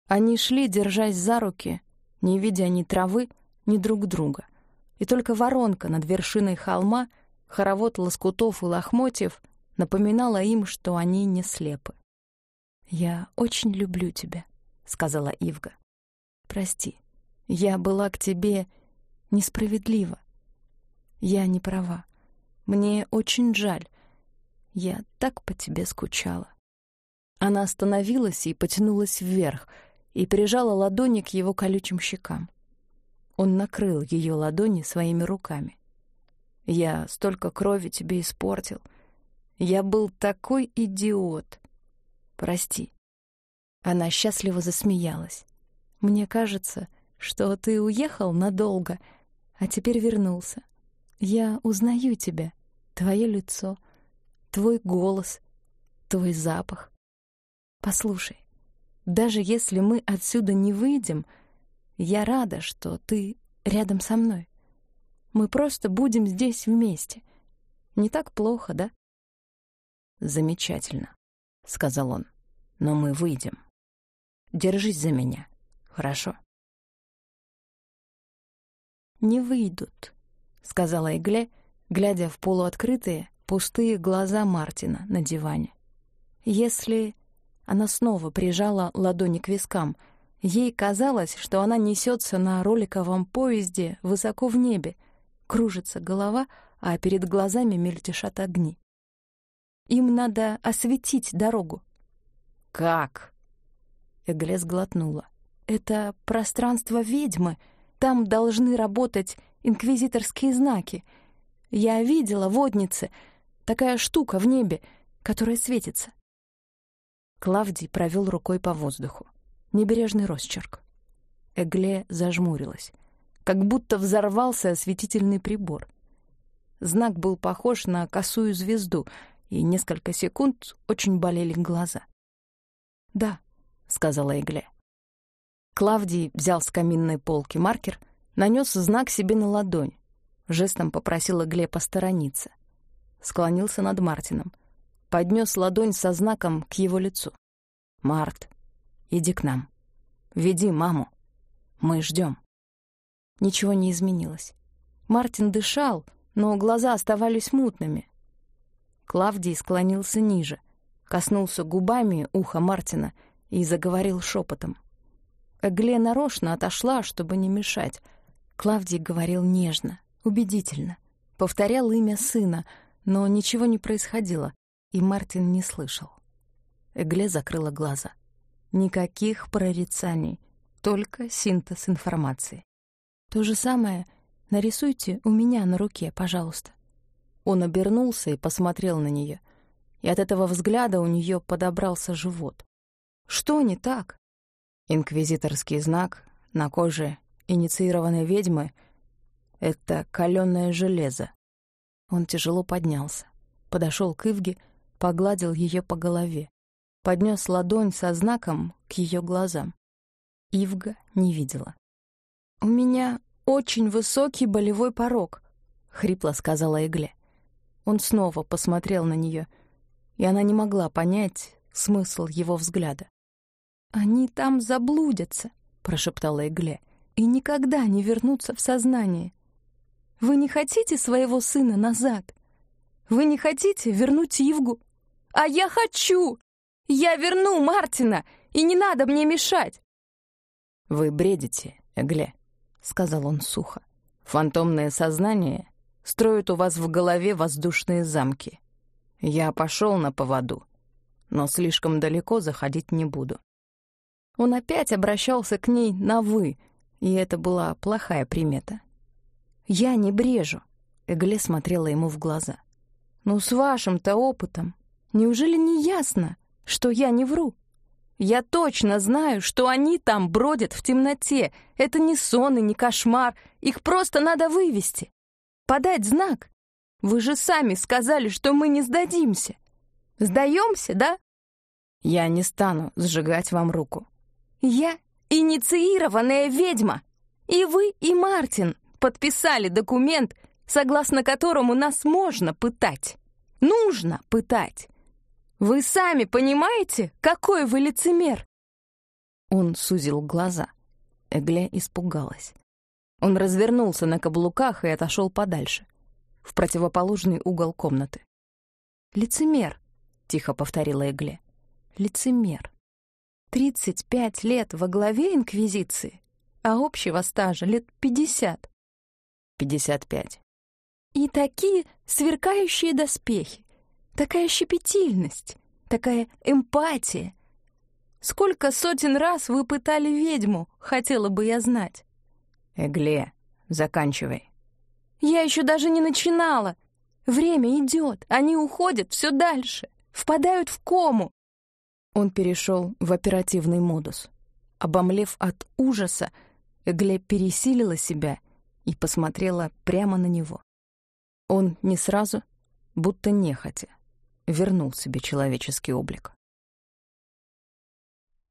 Они шли, держась за руки, не видя ни травы, ни друг друга. И только воронка над вершиной холма, хоровод лоскутов и лохмотьев напоминала им, что они не слепы. «Я очень люблю тебя», — сказала Ивга. «Прости, я была к тебе несправедлива. Я не права. Мне очень жаль. Я так по тебе скучала». Она остановилась и потянулась вверх, и прижала ладони к его колючим щекам. Он накрыл ее ладони своими руками. «Я столько крови тебе испортил», — я был такой идиот. Прости. Она счастливо засмеялась. Мне кажется, что ты уехал надолго, а теперь вернулся. Я узнаю тебя, твое лицо, твой голос, твой запах. Послушай, даже если мы отсюда не выйдем, я рада, что ты рядом со мной. Мы просто будем здесь вместе. Не так плохо, да? «Замечательно», — сказал он. «Но мы выйдем. Держись за меня, хорошо?» «Не выйдут», — сказала Игле, глядя в полуоткрытые, пустые глаза Мартина на диване. «Если...» Она снова прижала ладони к вискам. Ей казалось, что она несется на роликовом поезде высоко в небе. Кружится голова, а перед глазами мельтешат огни. Им надо осветить дорогу». «Как?» Эгле сглотнула. «Это пространство ведьмы. Там должны работать инквизиторские знаки. Я видела водницы. Такая штука в небе, которая светится». Клавдий провел рукой по воздуху. Небережный росчерк. Эгле зажмурилась. Как будто взорвался осветительный прибор. Знак был похож на косую звезду, и несколько секунд очень болели глаза. «Да», — сказала Эгле. Клавдий взял с каминной полки маркер, нанес знак себе на ладонь, жестом попросил Эгле посторониться. Склонился над Мартином, поднес ладонь со знаком к его лицу. «Март, иди к нам. Веди маму. Мы ждем. Ничего не изменилось. Мартин дышал, но глаза оставались мутными. Клавдий склонился ниже, коснулся губами уха Мартина и заговорил шепотом. Эгле нарочно отошла, чтобы не мешать. Клавдий говорил нежно, убедительно. Повторял имя сына, но ничего не происходило, и Мартин не слышал. Эгле закрыла глаза. Никаких прорицаний, только синтез информации. То же самое нарисуйте у меня на руке, пожалуйста. Он обернулся и посмотрел на нее, и от этого взгляда у нее подобрался живот. Что не так? Инквизиторский знак на коже инициированной ведьмы — это каленое железо. Он тяжело поднялся, подошел к Ивге, погладил ее по голове, поднес ладонь со знаком к ее глазам. Ивга не видела. «У меня очень высокий болевой порог», — хрипло сказала Игле. Он снова посмотрел на нее, и она не могла понять смысл его взгляда. «Они там заблудятся», — прошептала Игле, «и никогда не вернутся в сознание. Вы не хотите своего сына назад? Вы не хотите вернуть Ивгу? А я хочу! Я верну Мартина, и не надо мне мешать!» «Вы бредите, Эгле», — сказал он сухо. «Фантомное сознание строит у вас в голове воздушные замки. Я пошел на поводу, но слишком далеко заходить не буду». Он опять обращался к ней на «вы», и это была плохая примета. «Я не брежу», — Эгле смотрела ему в глаза. «Ну, с вашим-то опытом, неужели не ясно, что я не вру?» Я точно знаю, что они там бродят в темноте. Это не сон и не кошмар. Их просто надо вывести. Подать знак. Вы же сами сказали, что мы не сдадимся. Сдаемся, да? Я не стану сжигать вам руку. Я инициированная ведьма. И вы, и Мартин подписали документ, согласно которому нас можно пытать. Нужно пытать. Вы сами понимаете, какой вы лицемер?» Он сузил глаза. Эгле испугалась. Он развернулся на каблуках и отошел подальше, в противоположный угол комнаты. «Лицемер», — тихо повторила Эгле. «Лицемер. Тридцать пять лет во главе Инквизиции, а общего стажа лет пятьдесят». «Пятьдесят пять». «И такие сверкающие доспехи. Такая щепетильность, такая эмпатия. Сколько сотен раз вы пытали ведьму, хотела бы я знать. Эгле, заканчивай. Я еще даже не начинала. Время идет, они уходят все дальше, впадают в кому. Он перешел в оперативный модус. Обомлев от ужаса, Эгле пересилила себя и посмотрела прямо на него. Он не сразу, будто нехотя, вернул себе человеческий облик.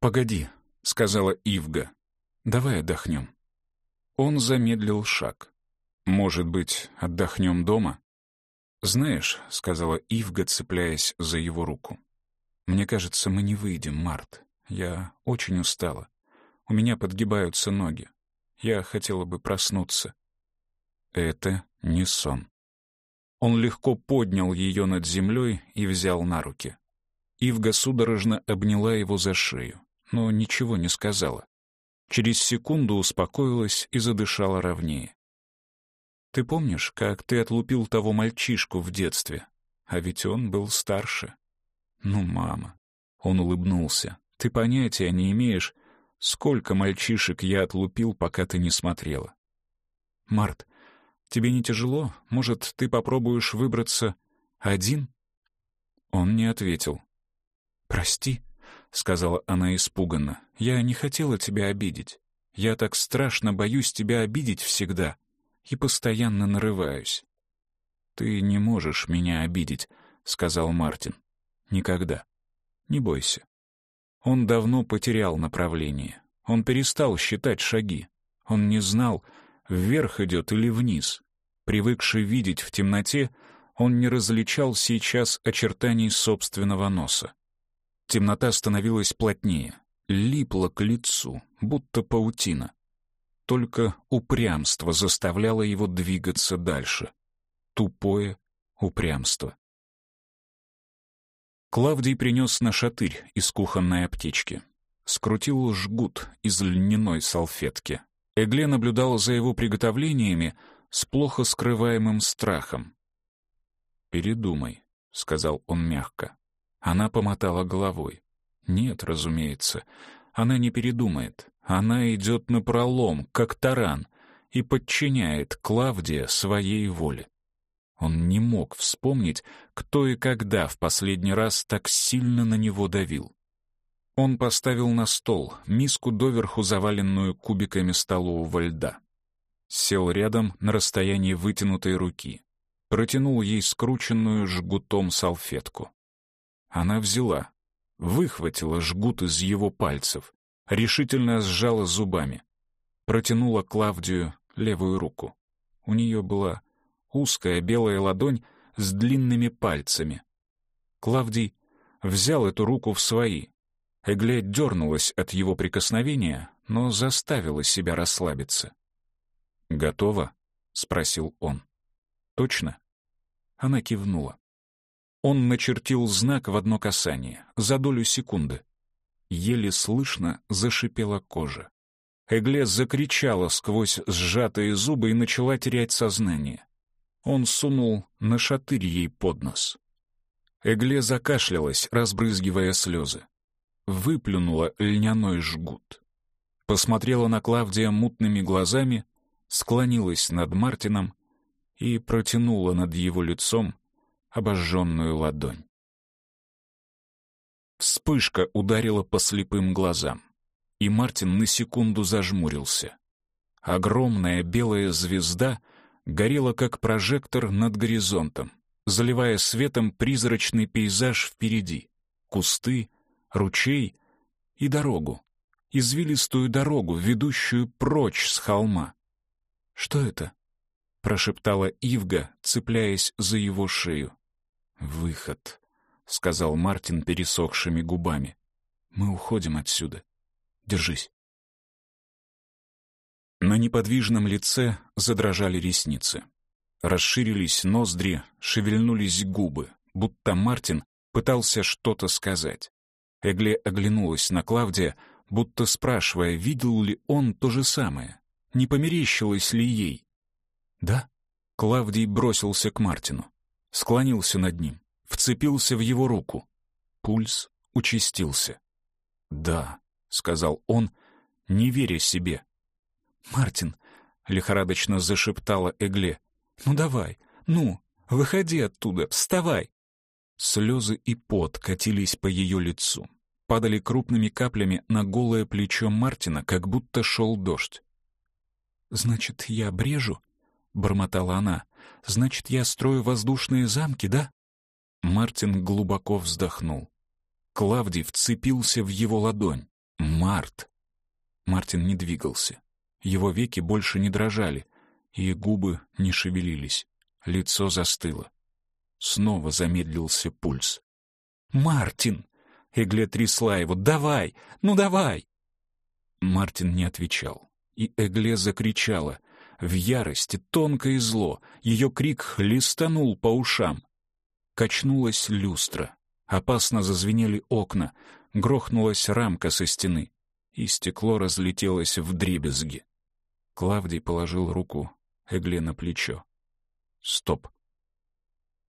«Погоди», — сказала Ивга. «Давай отдохнем». Он замедлил шаг. «Может быть, отдохнем дома?» «Знаешь», — сказала Ивга, цепляясь за его руку. «Мне кажется, мы не выйдем, Март. Я очень устала. У меня подгибаются ноги. Я хотела бы проснуться». «Это не сон». Он легко поднял ее над землей и взял на руки. Ивга судорожно обняла его за шею, но ничего не сказала. Через секунду успокоилась и задышала ровнее. «Ты помнишь, как ты отлупил того мальчишку в детстве? а ведь он был старше. Ну, мама. Он улыбнулся. Ты понятия не имеешь, сколько мальчишек я отлупил, пока ты не смотрела. Март, тебе не тяжело? Может, ты попробуешь выбраться один? Он не ответил. Прости, сказала она испуганно. Я не хотела тебя обидеть. Я так страшно боюсь тебя обидеть всегда и постоянно нарываюсь. Ты не можешь меня обидеть, сказал Мартин. Никогда. Не бойся. Он давно потерял направление. Он перестал считать шаги. Он не знал, вверх идет или вниз. Привыкший видеть в темноте, он не различал сейчас очертаний собственного носа. Темнота становилась плотнее, липла к лицу, будто паутина. Только упрямство заставляло его двигаться дальше. Тупое упрямство. Клавдий принес на шатырь из кухонной аптечки. Скрутил жгут из льняной салфетки. Эгле наблюдал за его приготовлениями с плохо скрываемым страхом. «Передумай», — сказал он мягко. Она помотала головой. «Нет, разумеется, она не передумает. Она идет на пролом, как таран, и подчиняет Клавдия своей воле. Он не мог вспомнить, кто и когда в последний раз так сильно на него давил. Он поставил на стол миску доверху заваленную кубиками столового льда. Сел рядом на расстоянии вытянутой руки. Протянул ей скрученную жгутом салфетку. Она взяла, выхватила жгут из его пальцев, решительно сжала зубами. Протянула Клавдию левую руку. У нее была узкая белая ладонь с длинными пальцами. Клавдий взял эту руку в свои. Эгле дернулась от его прикосновения, но заставила себя расслабиться. «Готово?» — спросил он. «Точно?» Она кивнула. Он начертил знак в одно касание, за долю секунды. Еле слышно зашипела кожа. Эгле закричала сквозь сжатые зубы и начала терять сознание. Он сунул на шатырь ей под нос. Эгле закашлялась, разбрызгивая слезы. Выплюнула льняной жгут. Посмотрела на Клавдия мутными глазами, склонилась над Мартином и протянула над его лицом обожженную ладонь. Вспышка ударила по слепым глазам, и Мартин на секунду зажмурился. Огромная белая звезда — горела как прожектор над горизонтом, заливая светом призрачный пейзаж впереди, кусты, ручей и дорогу, извилистую дорогу, ведущую прочь с холма. «Что это?» — прошептала Ивга, цепляясь за его шею. «Выход», — сказал Мартин пересохшими губами. «Мы уходим отсюда. Держись». На неподвижном лице задрожали ресницы. Расширились ноздри, шевельнулись губы, будто Мартин пытался что-то сказать. Эгле оглянулась на Клавдия, будто спрашивая, видел ли он то же самое, не померещилось ли ей. «Да?» Клавдий бросился к Мартину, склонился над ним, вцепился в его руку. Пульс участился. «Да», — сказал он, не веря себе, «Мартин», — лихорадочно зашептала Эгле, — «ну давай, ну, выходи оттуда, вставай». Слезы и пот катились по ее лицу, падали крупными каплями на голое плечо Мартина, как будто шел дождь. «Значит, я брежу?» — бормотала она. «Значит, я строю воздушные замки, да?» Мартин глубоко вздохнул. Клавдий вцепился в его ладонь. «Март!» Мартин не двигался. Его веки больше не дрожали, и губы не шевелились. Лицо застыло. Снова замедлился пульс. «Мартин!» Эгле трясла его. «Давай! Ну давай!» Мартин не отвечал. И Эгле закричала. В ярости, тонко и зло. Ее крик хлестанул по ушам. Качнулась люстра. Опасно зазвенели окна. Грохнулась рамка со стены. И стекло разлетелось в дребезги. Клавдий положил руку Эгле на плечо. «Стоп!»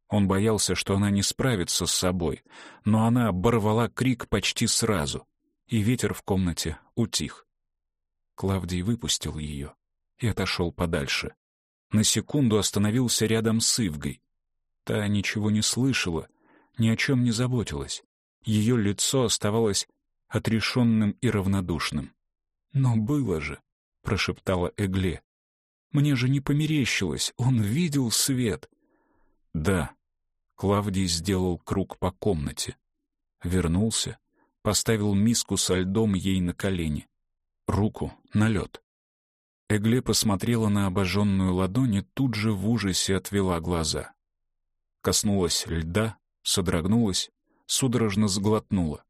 Он боялся, что она не справится с собой, но она оборвала крик почти сразу, и ветер в комнате утих. Клавдий выпустил ее и отошел подальше. На секунду остановился рядом с Ивгой. Та ничего не слышала, ни о чем не заботилась. Ее лицо оставалось отрешенным и равнодушным. «Но было же», — прошептала Эгле. «Мне же не померещилось, он видел свет». «Да», — Клавдий сделал круг по комнате. Вернулся, поставил миску со льдом ей на колени. Руку на лед. Эгле посмотрела на обожженную ладонь и тут же в ужасе отвела глаза. Коснулась льда, содрогнулась, судорожно сглотнула.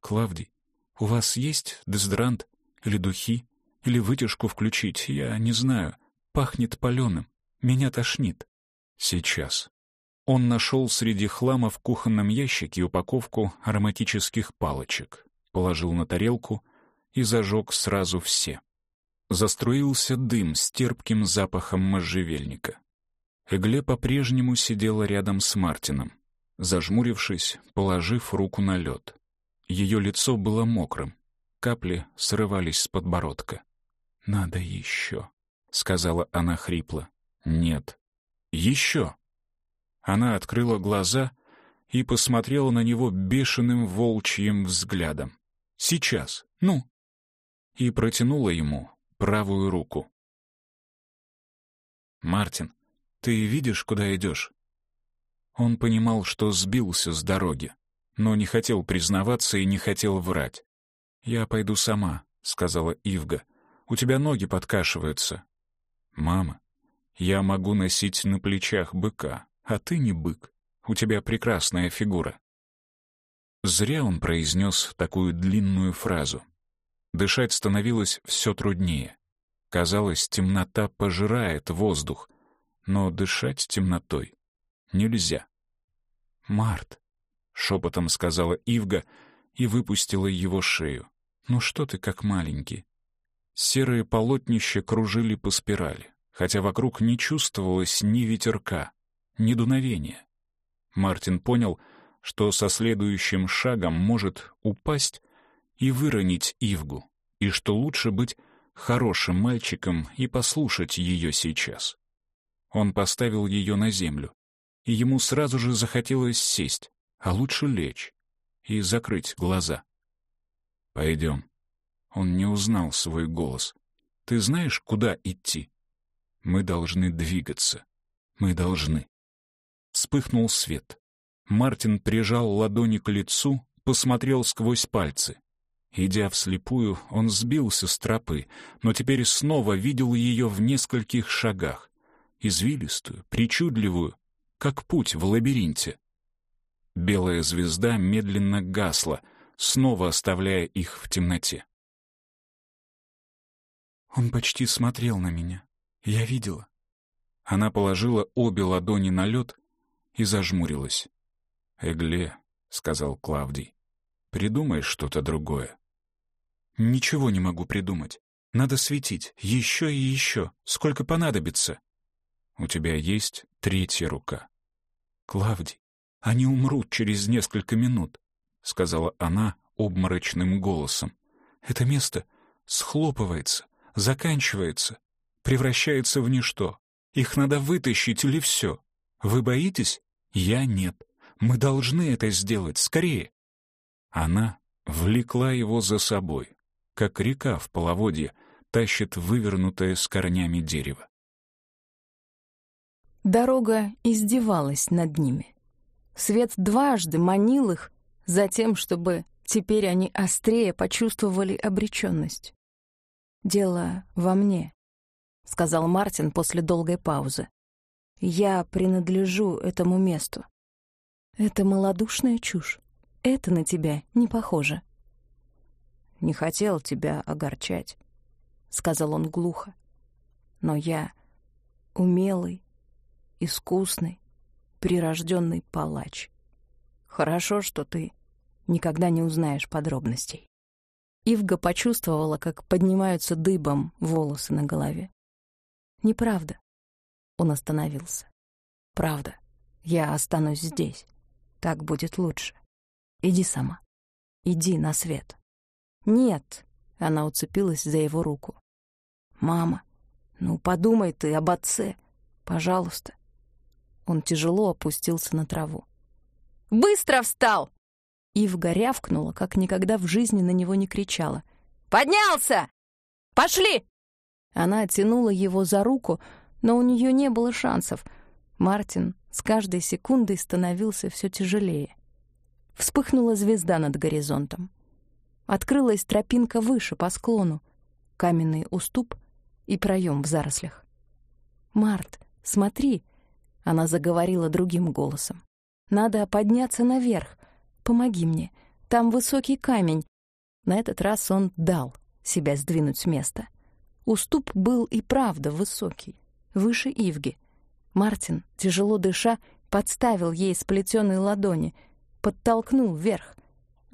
«Клавдий, у вас есть дезодорант или духи? Или вытяжку включить? Я не знаю. Пахнет паленым. Меня тошнит». «Сейчас». Он нашел среди хлама в кухонном ящике упаковку ароматических палочек, положил на тарелку и зажег сразу все. Заструился дым с терпким запахом можжевельника. Эгле по-прежнему сидела рядом с Мартином, зажмурившись, положив руку на лед. Ее лицо было мокрым, капли срывались с подбородка. «Надо еще», — сказала она хрипло. «Нет, еще». Она открыла глаза и посмотрела на него бешеным волчьим взглядом. «Сейчас, ну!» И протянула ему правую руку. «Мартин, ты видишь, куда идешь?» Он понимал, что сбился с дороги, но не хотел признаваться и не хотел врать. «Я пойду сама», — сказала Ивга. «У тебя ноги подкашиваются». «Мама, я могу носить на плечах быка, а ты не бык. У тебя прекрасная фигура». Зря он произнес такую длинную фразу. Дышать становилось все труднее. Казалось, темнота пожирает воздух, но дышать темнотой нельзя. «Март», — шепотом сказала Ивга и выпустила его шею. «Ну что ты как маленький?» Серые полотнища кружили по спирали, хотя вокруг не чувствовалось ни ветерка, ни дуновения. Мартин понял, что со следующим шагом может упасть и выронить Ивгу, и что лучше быть хорошим мальчиком и послушать ее сейчас. Он поставил ее на землю, и ему сразу же захотелось сесть, а лучше лечь и закрыть глаза. «Пойдем». Он не узнал свой голос. «Ты знаешь, куда идти?» «Мы должны двигаться. Мы должны». Вспыхнул свет. Мартин прижал ладони к лицу, посмотрел сквозь пальцы. Идя вслепую, он сбился с тропы, но теперь снова видел ее в нескольких шагах извилистую, причудливую, как путь в лабиринте. Белая звезда медленно гасла, снова оставляя их в темноте. Он почти смотрел на меня. Я видела. Она положила обе ладони на лед и зажмурилась. «Эгле», — сказал Клавдий, — «придумай что-то другое». «Ничего не могу придумать. Надо светить, еще и еще, сколько понадобится». У тебя есть третья рука. Клавдий, они умрут через несколько минут, сказала она обморочным голосом. Это место схлопывается, заканчивается, превращается в ничто. Их надо вытащить или все. Вы боитесь? Я нет. Мы должны это сделать, скорее. Она влекла его за собой, как река в половодье тащит вывернутое с корнями дерево. Дорога издевалась над ними. Свет дважды манил их за тем, чтобы теперь они острее почувствовали обреченность. «Дело во мне», — сказал Мартин после долгой паузы. «Я принадлежу этому месту. Это малодушная чушь. Это на тебя не похоже». «Не хотел тебя огорчать», — сказал он глухо. «Но я умелый, искусный, прирожденный палач. Хорошо, что ты никогда не узнаешь подробностей. Ивга почувствовала, как поднимаются дыбом волосы на голове. Неправда. Он остановился. Правда. Я останусь здесь. Так будет лучше. Иди сама. Иди на свет. Нет, она уцепилась за его руку. Мама, ну подумай ты об отце. Пожалуйста. Он тяжело опустился на траву. «Быстро встал!» Ивга рявкнула, как никогда в жизни на него не кричала. «Поднялся! Пошли!» Она оттянула его за руку, но у нее не было шансов. Мартин с каждой секундой становился все тяжелее. Вспыхнула звезда над горизонтом. Открылась тропинка выше по склону, каменный уступ и проем в зарослях. «Март, смотри!» — она заговорила другим голосом. «Надо подняться наверх. Помоги мне. Там высокий камень». На этот раз он дал себя сдвинуть с места. Уступ был и правда высокий, выше Ивги. Мартин, тяжело дыша, подставил ей сплетенные ладони, подтолкнул вверх.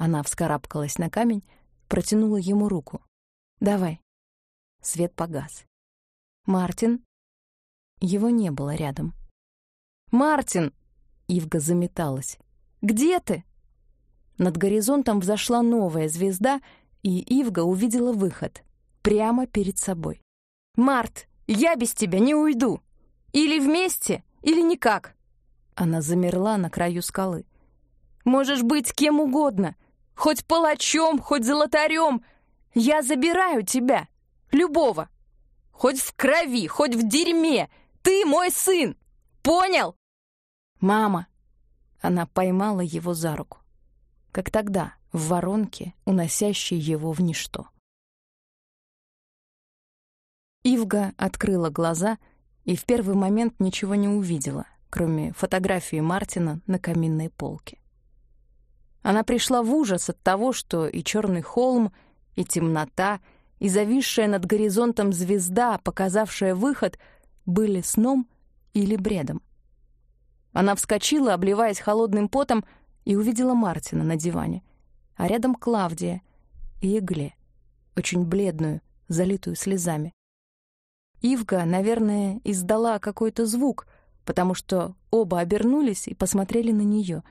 Она вскарабкалась на камень, протянула ему руку. «Давай». Свет погас. «Мартин?» Его не было рядом. «Мартин!» Ивга заметалась. «Где ты?» Над горизонтом взошла новая звезда, и Ивга увидела выход прямо перед собой. «Март, я без тебя не уйду! Или вместе, или никак!» Она замерла на краю скалы. «Можешь быть кем угодно, хоть палачом, хоть золотарем. Я забираю тебя, любого. Хоть в крови, хоть в дерьме. Ты мой сын! Понял?» «Мама!» Она поймала его за руку. Как тогда, в воронке, уносящей его в ничто. Ивга открыла глаза и в первый момент ничего не увидела, кроме фотографии Мартина на каминной полке. Она пришла в ужас от того, что и черный холм, и темнота, и зависшая над горизонтом звезда, показавшая выход, были сном или бредом. Она вскочила, обливаясь холодным потом, и увидела Мартина на диване, а рядом Клавдия и Игле, очень бледную, залитую слезами. Ивга, наверное, издала какой-то звук, потому что оба обернулись и посмотрели на нее.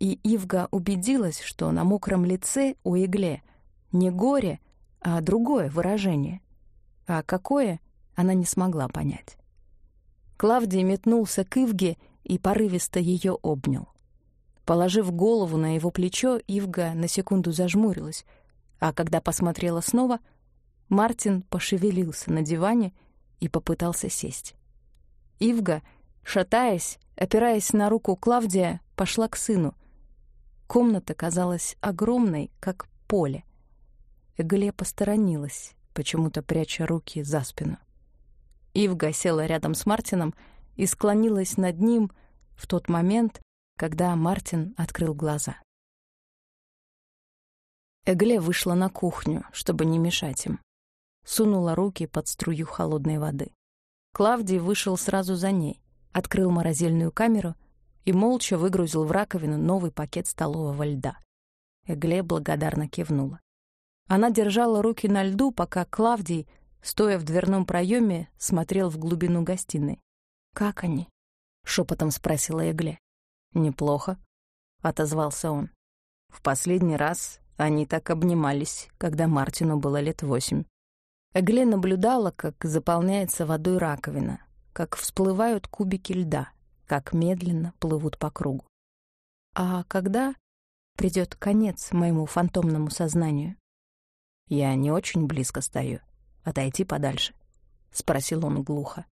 И Ивга убедилась, что на мокром лице у Игле не горе, а другое выражение. А какое, она не смогла понять. Клавдий метнулся к Ивге и порывисто ее обнял. Положив голову на его плечо, Ивга на секунду зажмурилась, а когда посмотрела снова, Мартин пошевелился на диване и попытался сесть. Ивга, шатаясь, опираясь на руку Клавдия, пошла к сыну. Комната казалась огромной, как поле. Эгле посторонилась, почему-то пряча руки за спину. Ивга села рядом с Мартином и склонилась над ним в тот момент, когда Мартин открыл глаза. Эгле вышла на кухню, чтобы не мешать им сунула руки под струю холодной воды. Клавдий вышел сразу за ней, открыл морозильную камеру и молча выгрузил в раковину новый пакет столового льда. Эгле благодарно кивнула. Она держала руки на льду, пока Клавдий, стоя в дверном проеме, смотрел в глубину гостиной. «Как они?» — шепотом спросила Эгле. «Неплохо», — отозвался он. В последний раз они так обнимались, когда Мартину было лет восемь. Эгле наблюдала, как заполняется водой раковина, как всплывают кубики льда, как медленно плывут по кругу. А когда придет конец моему фантомному сознанию? Я не очень близко стою. Отойти подальше? Спросил он глухо.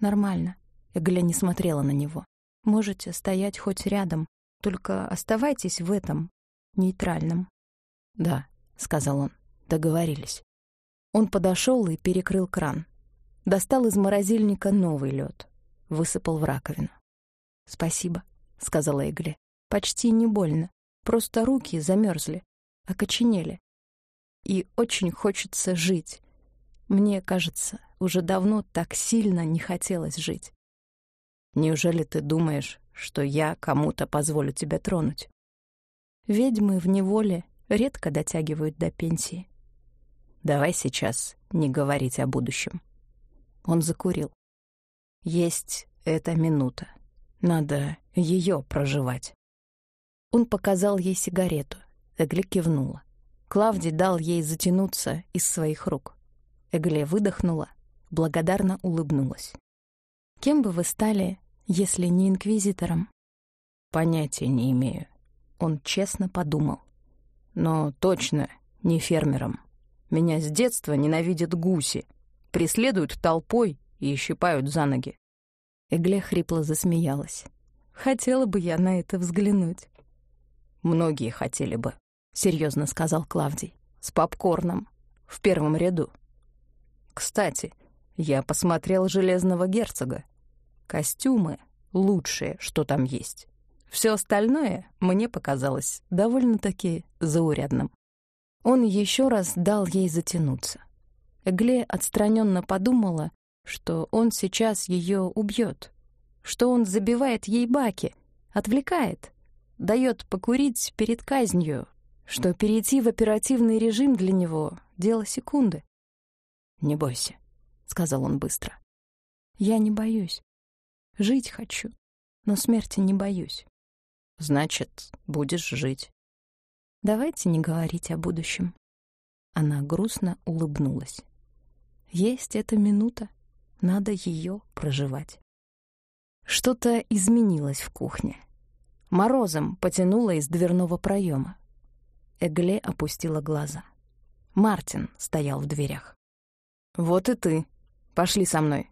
Нормально. Эгле не смотрела на него. Можете стоять хоть рядом, только оставайтесь в этом, нейтральном. Да, сказал он, договорились. Он подошел и перекрыл кран. Достал из морозильника новый лед, Высыпал в раковину. «Спасибо», — сказала Эгле. «Почти не больно. Просто руки замерзли, окоченели. И очень хочется жить. Мне кажется, уже давно так сильно не хотелось жить. Неужели ты думаешь, что я кому-то позволю тебя тронуть? Ведьмы в неволе редко дотягивают до пенсии. Давай сейчас не говорить о будущем. Он закурил. Есть эта минута. Надо ее проживать. Он показал ей сигарету. Эгле кивнула. Клавдий дал ей затянуться из своих рук. Эгле выдохнула, благодарно улыбнулась. «Кем бы вы стали, если не инквизитором?» «Понятия не имею». Он честно подумал. «Но точно не фермером. Меня с детства ненавидят гуси, преследуют толпой и щипают за ноги». Эгле хрипло засмеялась. «Хотела бы я на это взглянуть». «Многие хотели бы», — серьезно сказал Клавдий. «С попкорном. В первом ряду». «Кстати, я посмотрел «Железного герцога». Костюмы — лучшее, что там есть. Все остальное мне показалось довольно-таки заурядным. Он еще раз дал ей затянуться. Эгле отстраненно подумала, что он сейчас ее убьет, что он забивает ей баки, отвлекает, дает покурить перед казнью, что перейти в оперативный режим для него — дело секунды. «Не бойся», — сказал он быстро. «Я не боюсь. Жить хочу, но смерти не боюсь». «Значит, будешь жить». «Давайте не говорить о будущем». Она грустно улыбнулась. «Есть эта минута, надо ее проживать. Что-то изменилось в кухне. Морозом потянуло из дверного проема. Эгле опустила глаза. Мартин стоял в дверях. «Вот и ты. Пошли со мной».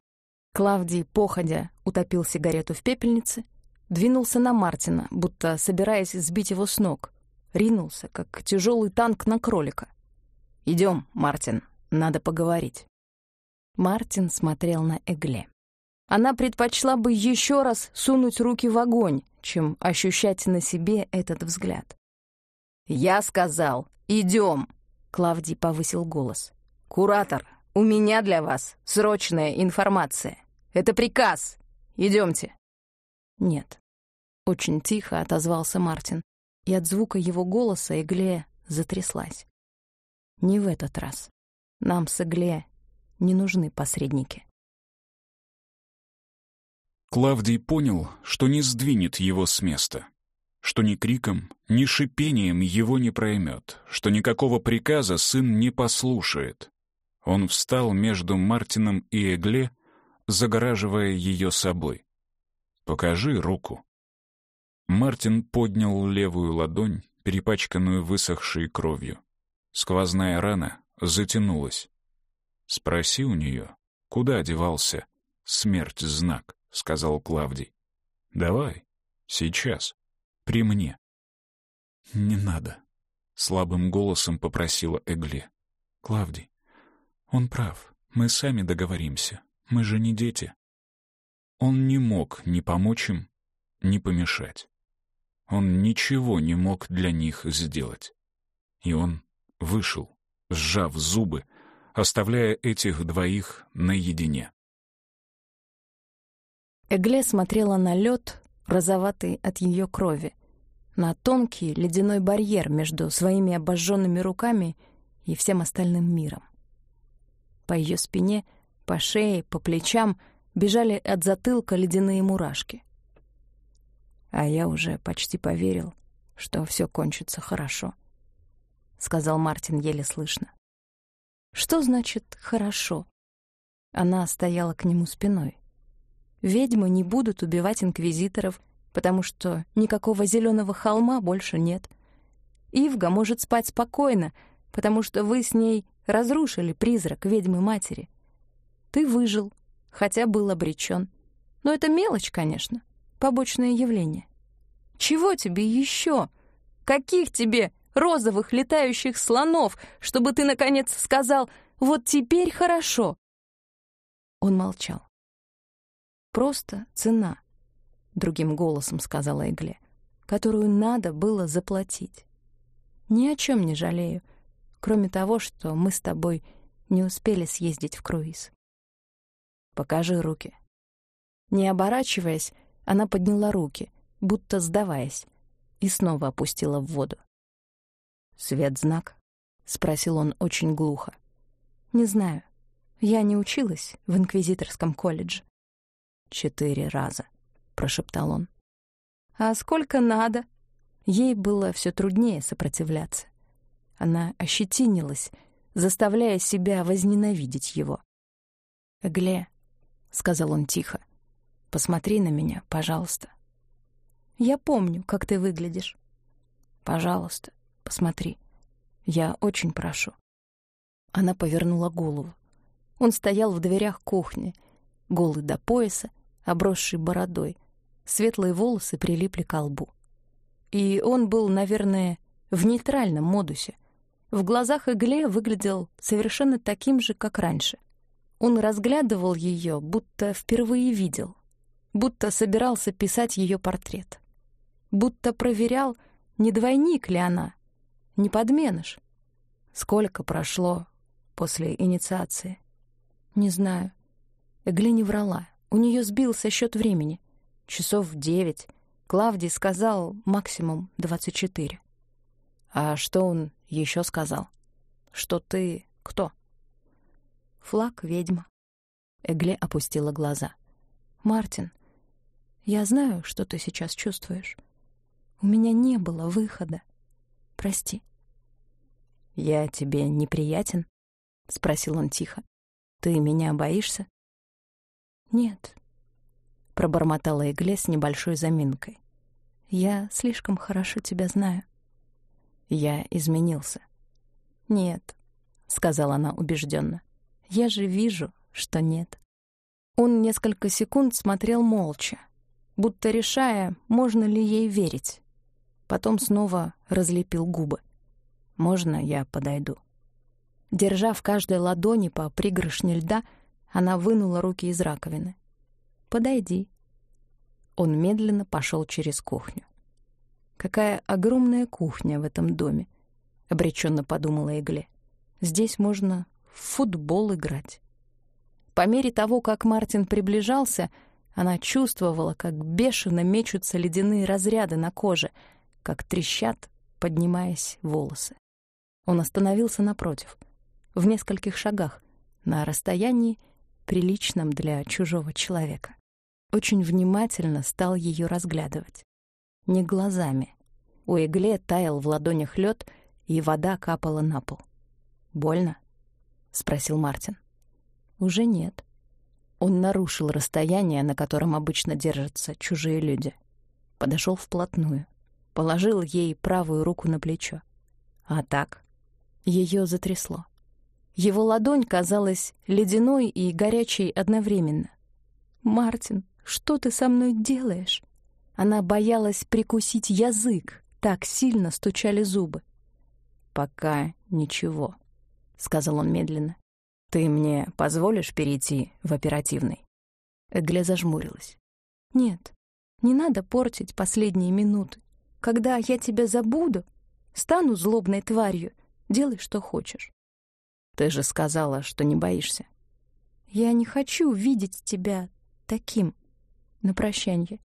Клавдий, походя, утопил сигарету в пепельнице, двинулся на Мартина, будто собираясь сбить его с ног. Ринулся, как тяжелый танк на кролика. Идем, Мартин, надо поговорить». Мартин смотрел на Эгле. Она предпочла бы еще раз сунуть руки в огонь, чем ощущать на себе этот взгляд. «Я сказал, идем!» Клавдий повысил голос. «Куратор, у меня для вас срочная информация. Это приказ. Идемте». «Нет». Очень тихо отозвался Мартин, и от звука его голоса Эгле затряслась. «Не в этот раз. Нам с Эгле не нужны посредники. Клавдий понял, что не сдвинет его с места, что ни криком, ни шипением его не проймет, что никакого приказа сын не послушает. Он встал между Мартином и Эгле, загораживая ее собой. «Покажи руку». Мартин поднял левую ладонь, перепачканную высохшей кровью. Сквозная рана затянулась. Спроси у нее, куда девался смерть знак, сказал Клавдий. Давай, сейчас, при мне. Не надо, слабым голосом попросила Эгли. Клавдий, он прав, мы сами договоримся, мы же не дети. Он не мог ни помочь им, ни помешать. Он ничего не мог для них сделать. И он вышел, сжав зубы, оставляя этих двоих наедине. Эгле смотрела на лед, розоватый от ее крови, на тонкий ледяной барьер между своими обожженными руками и всем остальным миром. По ее спине, по шее, по плечам бежали от затылка ледяные мурашки. А я уже почти поверил, что все кончится хорошо, — сказал Мартин еле слышно. Что значит «хорошо»? Она стояла к нему спиной. Ведьмы не будут убивать инквизиторов, потому что никакого зеленого холма больше нет. Ивга может спать спокойно, потому что вы с ней разрушили призрак ведьмы-матери. Ты выжил, хотя был обречен. Но это мелочь, конечно, побочное явление. Чего тебе еще? Каких тебе розовых летающих слонов, чтобы ты, наконец, сказал «Вот теперь хорошо». Он молчал. «Просто цена», — другим голосом сказала Эгле, «которую надо было заплатить. Ни о чем не жалею, кроме того, что мы с тобой не успели съездить в круиз. Покажи руки». Не оборачиваясь, она подняла руки, будто сдаваясь, и снова опустила в воду. «Свет-знак?» — спросил он очень глухо. «Не знаю. Я не училась в инквизиторском колледже». «Четыре раза». — прошептал он. «А сколько надо?» Ей было все труднее сопротивляться. Она ощетинилась, заставляя себя возненавидеть его. «Гле», — сказал он тихо, — «посмотри на меня, пожалуйста». «Я помню, как ты выглядишь». «Пожалуйста, посмотри. Я очень прошу». Она повернула голову. Он стоял в дверях кухни, голый до пояса, обросший бородой. Светлые волосы прилипли к лбу. И он был, наверное, в нейтральном модусе. В глазах Игле выглядел совершенно таким же, как раньше. Он разглядывал ее, будто впервые видел, будто собирался писать ее портрет, будто проверял, не двойник ли она, не подменыш. Сколько прошло после инициации? Не знаю. Эгли не врала. У нее сбился счет времени. Часов девять. Клавдий сказал максимум двадцать четыре. А что он еще сказал? Что ты кто? Флаг ведьма. Эгле опустила глаза. Мартин, я знаю, что ты сейчас чувствуешь. У меня не было выхода. Прости. Я тебе неприятен? спросил он тихо. Ты меня боишься? Нет, пробормотала Эгле с небольшой заминкой. Я слишком хорошо тебя знаю. Я изменился. Нет, сказала она убежденно. Я же вижу, что нет. Он несколько секунд смотрел молча, будто решая, можно ли ей верить. Потом снова разлепил губы. «Можно я подойду?» Держа в каждой ладони по пригоршне льда, она вынула руки из раковины. «Подойди». Он медленно пошел через кухню. «Какая огромная кухня в этом доме», — обреченно подумала Игле. «Здесь можно в футбол играть». По мере того, как Мартин приближался, она чувствовала, как бешено мечутся ледяные разряды на коже, как трещат, поднимаясь волосы. Он остановился напротив, в нескольких шагах, на расстоянии, приличном для чужого человека. Очень внимательно стал ее разглядывать. Не глазами. У игле таял в ладонях лед, и вода капала на пол. «Больно?» — спросил Мартин. «Уже нет». Он нарушил расстояние, на котором обычно держатся чужие люди. Подошел вплотную, положил ей правую руку на плечо. А так ее затрясло. Его ладонь казалась ледяной и горячей одновременно. «Мартин, что ты со мной делаешь?» Она боялась прикусить язык, так сильно стучали зубы. «Пока ничего», — сказал он медленно. «Ты мне позволишь перейти в оперативный?» Эгле зажмурилась. «Нет, не надо портить последние минуты. Когда я тебя забуду, стану злобной тварью, делай, что хочешь». «Ты же сказала, что не боишься». «Я не хочу видеть тебя таким на прощанье».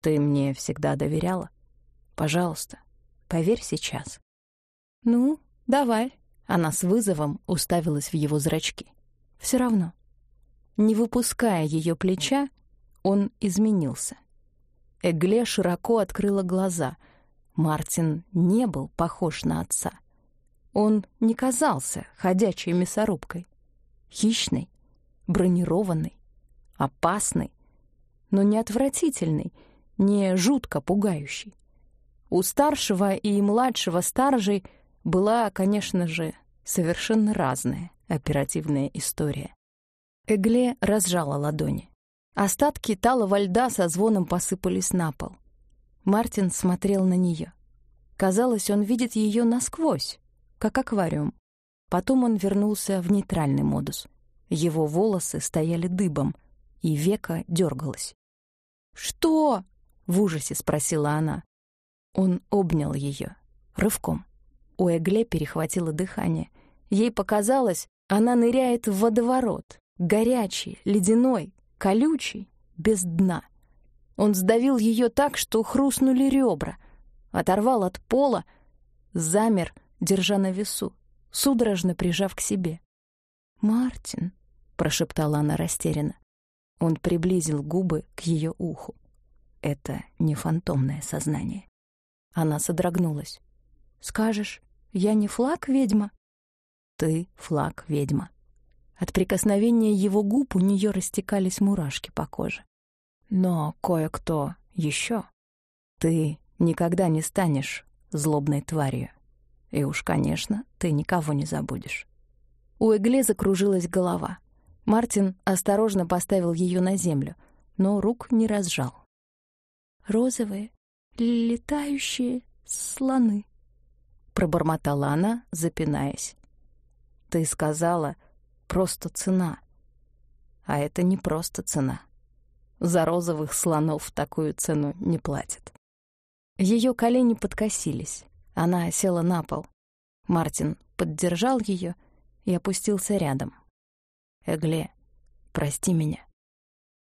«Ты мне всегда доверяла? Пожалуйста, поверь сейчас». «Ну, давай», она с вызовом уставилась в его зрачки. Все равно. Не выпуская ее плеча, он изменился. Эгле широко открыла глаза. Мартин не был похож на отца. Он не казался ходячей мясорубкой. Хищный, бронированный, опасный, но не отвратительный, не жутко пугающий. У старшего и младшего сторожей — была, конечно же, совершенно разная оперативная история. Эгле разжала ладони. Остатки талого льда со звоном посыпались на пол. Мартин смотрел на нее. Казалось, он видит ее насквозь, как аквариум. Потом он вернулся в нейтральный модус. Его волосы стояли дыбом, и века дергалось. «Что?» — в ужасе спросила она. Он обнял ее рывком. У Эгле перехватило дыхание. Ей показалось, она ныряет в водоворот. Горячий, ледяной, колючий, без дна. Он сдавил ее так, что хрустнули ребра. Оторвал от пола, замер, держа на весу, судорожно прижав к себе. «Мартин», — прошептала она растерянно. Он приблизил губы к ее уху. это не фантомное сознание. Она содрогнулась. «Скажешь, я не флаг, ведьма?» «Ты флаг, ведьма». От прикосновения его губ у нее растекались мурашки по коже. «Но кое-кто еще. Ты никогда не станешь злобной тварью. И уж, конечно, ты никого не забудешь». У Эгле закружилась голова. Мартин осторожно поставил ее на землю, но рук не разжал. «Розовые, летающие слоны», — пробормотала она, запинаясь. «Ты сказала, просто цена. А это не просто цена. За розовых слонов такую цену не платят». Ее колени подкосились. Она села на пол. Мартин поддержал ее и опустился рядом. Эгле, прости меня».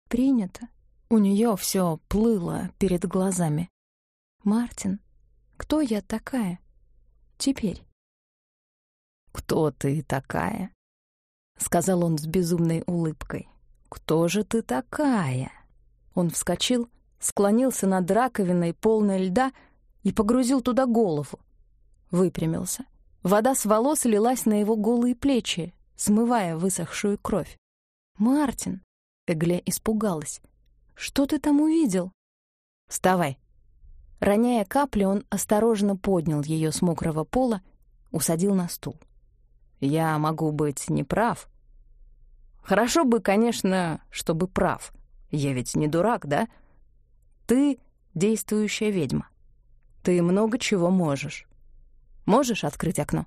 «Принято». У нее все плыло перед глазами. «Мартин, кто я такая? Теперь?» «Кто ты такая?» — сказал он с безумной улыбкой. «Кто же ты такая?» Он вскочил, склонился над раковиной, полной льда, и погрузил туда голову. Выпрямился. Вода с волос лилась на его голые плечи, смывая высохшую кровь. «Мартин!» — Эгле испугалась. «Что ты там увидел?» «Вставай!» Роняя капли, он осторожно поднял ее с мокрого пола, усадил на стул. «Я могу быть неправ. Хорошо бы, конечно, чтобы прав. Я ведь не дурак, да? Ты действующая ведьма. Ты много чего можешь. Можешь открыть окно?»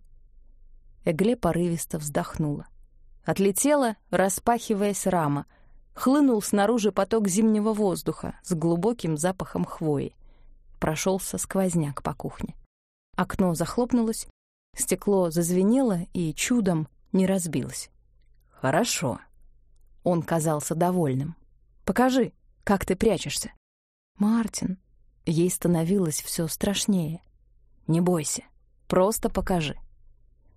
Эгле порывисто вздохнула. Отлетела, распахиваясь рама. Хлынул снаружи поток зимнего воздуха с глубоким запахом хвои. Прошелся сквозняк по кухне. Окно захлопнулось, стекло зазвенело и чудом не разбилось. «Хорошо». Он казался довольным. «Покажи, как ты прячешься». «Мартин». Ей становилось все страшнее. «Не бойся, просто покажи».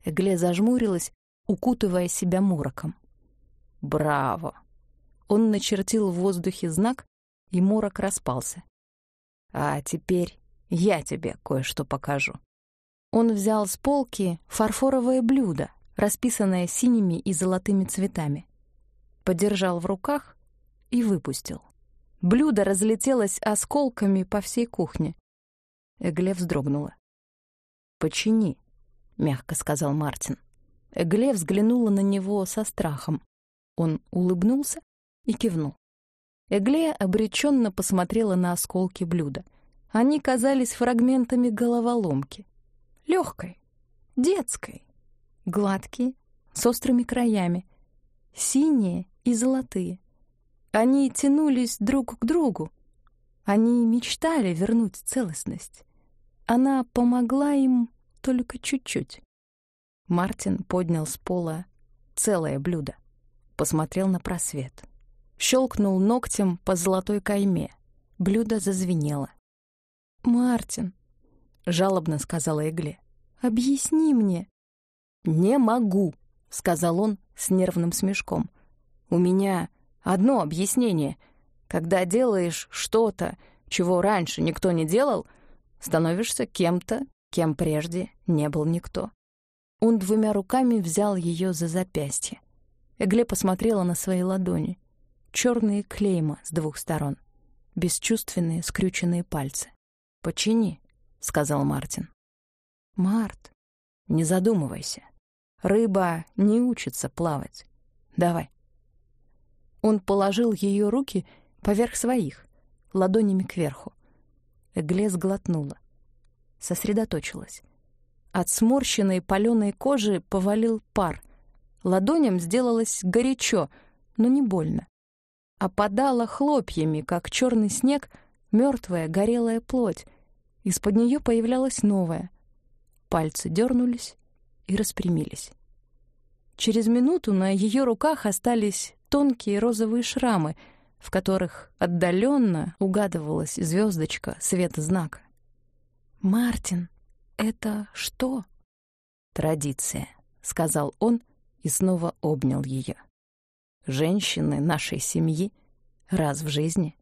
Эгле зажмурилась, укутывая себя мороком. «Браво!» Он начертил в воздухе знак, и морок распался. «А теперь я тебе кое-что покажу». Он взял с полки фарфоровое блюдо, расписанное синими и золотыми цветами. Подержал в руках и выпустил. Блюдо разлетелось осколками по всей кухне. Эгле вздрогнула. «Почини», — мягко сказал Мартин. Эгле взглянула на него со страхом. Он улыбнулся и кивнул. Эгле обреченно посмотрела на осколки блюда. Они казались фрагментами головоломки. Легкой, детской, гладкие, с острыми краями, синие и золотые. Они тянулись друг к другу. Они мечтали вернуть целостность. Она помогла им только чуть-чуть. Мартин поднял с пола целое блюдо, посмотрел на просвет. Щелкнул ногтем по золотой кайме. Блюдо зазвенело. «Мартин», — жалобно сказала Эгле, — «объясни мне». «Не могу», — сказал он с нервным смешком. «У меня одно объяснение. Когда делаешь что-то, чего раньше никто не делал, становишься кем-то, кем прежде не был никто. Он двумя руками взял ее за запястье. Эгле посмотрела на свои ладони. Черные клейма с двух сторон. Бесчувственные скрюченные пальцы. «Почини», — сказал Мартин. «Март, не задумывайся. Рыба не учится плавать. Давай». Он положил ее руки поверх своих, ладонями кверху. Эгле сглотнула. Сосредоточилась. От сморщенной паленой кожи повалил пар. Ладоням сделалось горячо, но не больно. Опадала хлопьями, как черный снег, мертвая горелая плоть. Из-под нее появлялась новая. Пальцы дернулись и распрямились. Через минуту на ее руках остались тонкие розовые шрамы, в которых отдаленно угадывалась звездочка света знака. «Мартин!» «Это что?» «Традиция», — сказал он и снова обнял ее. «Женщины нашей семьи раз в жизни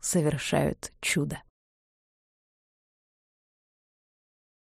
совершают чудо.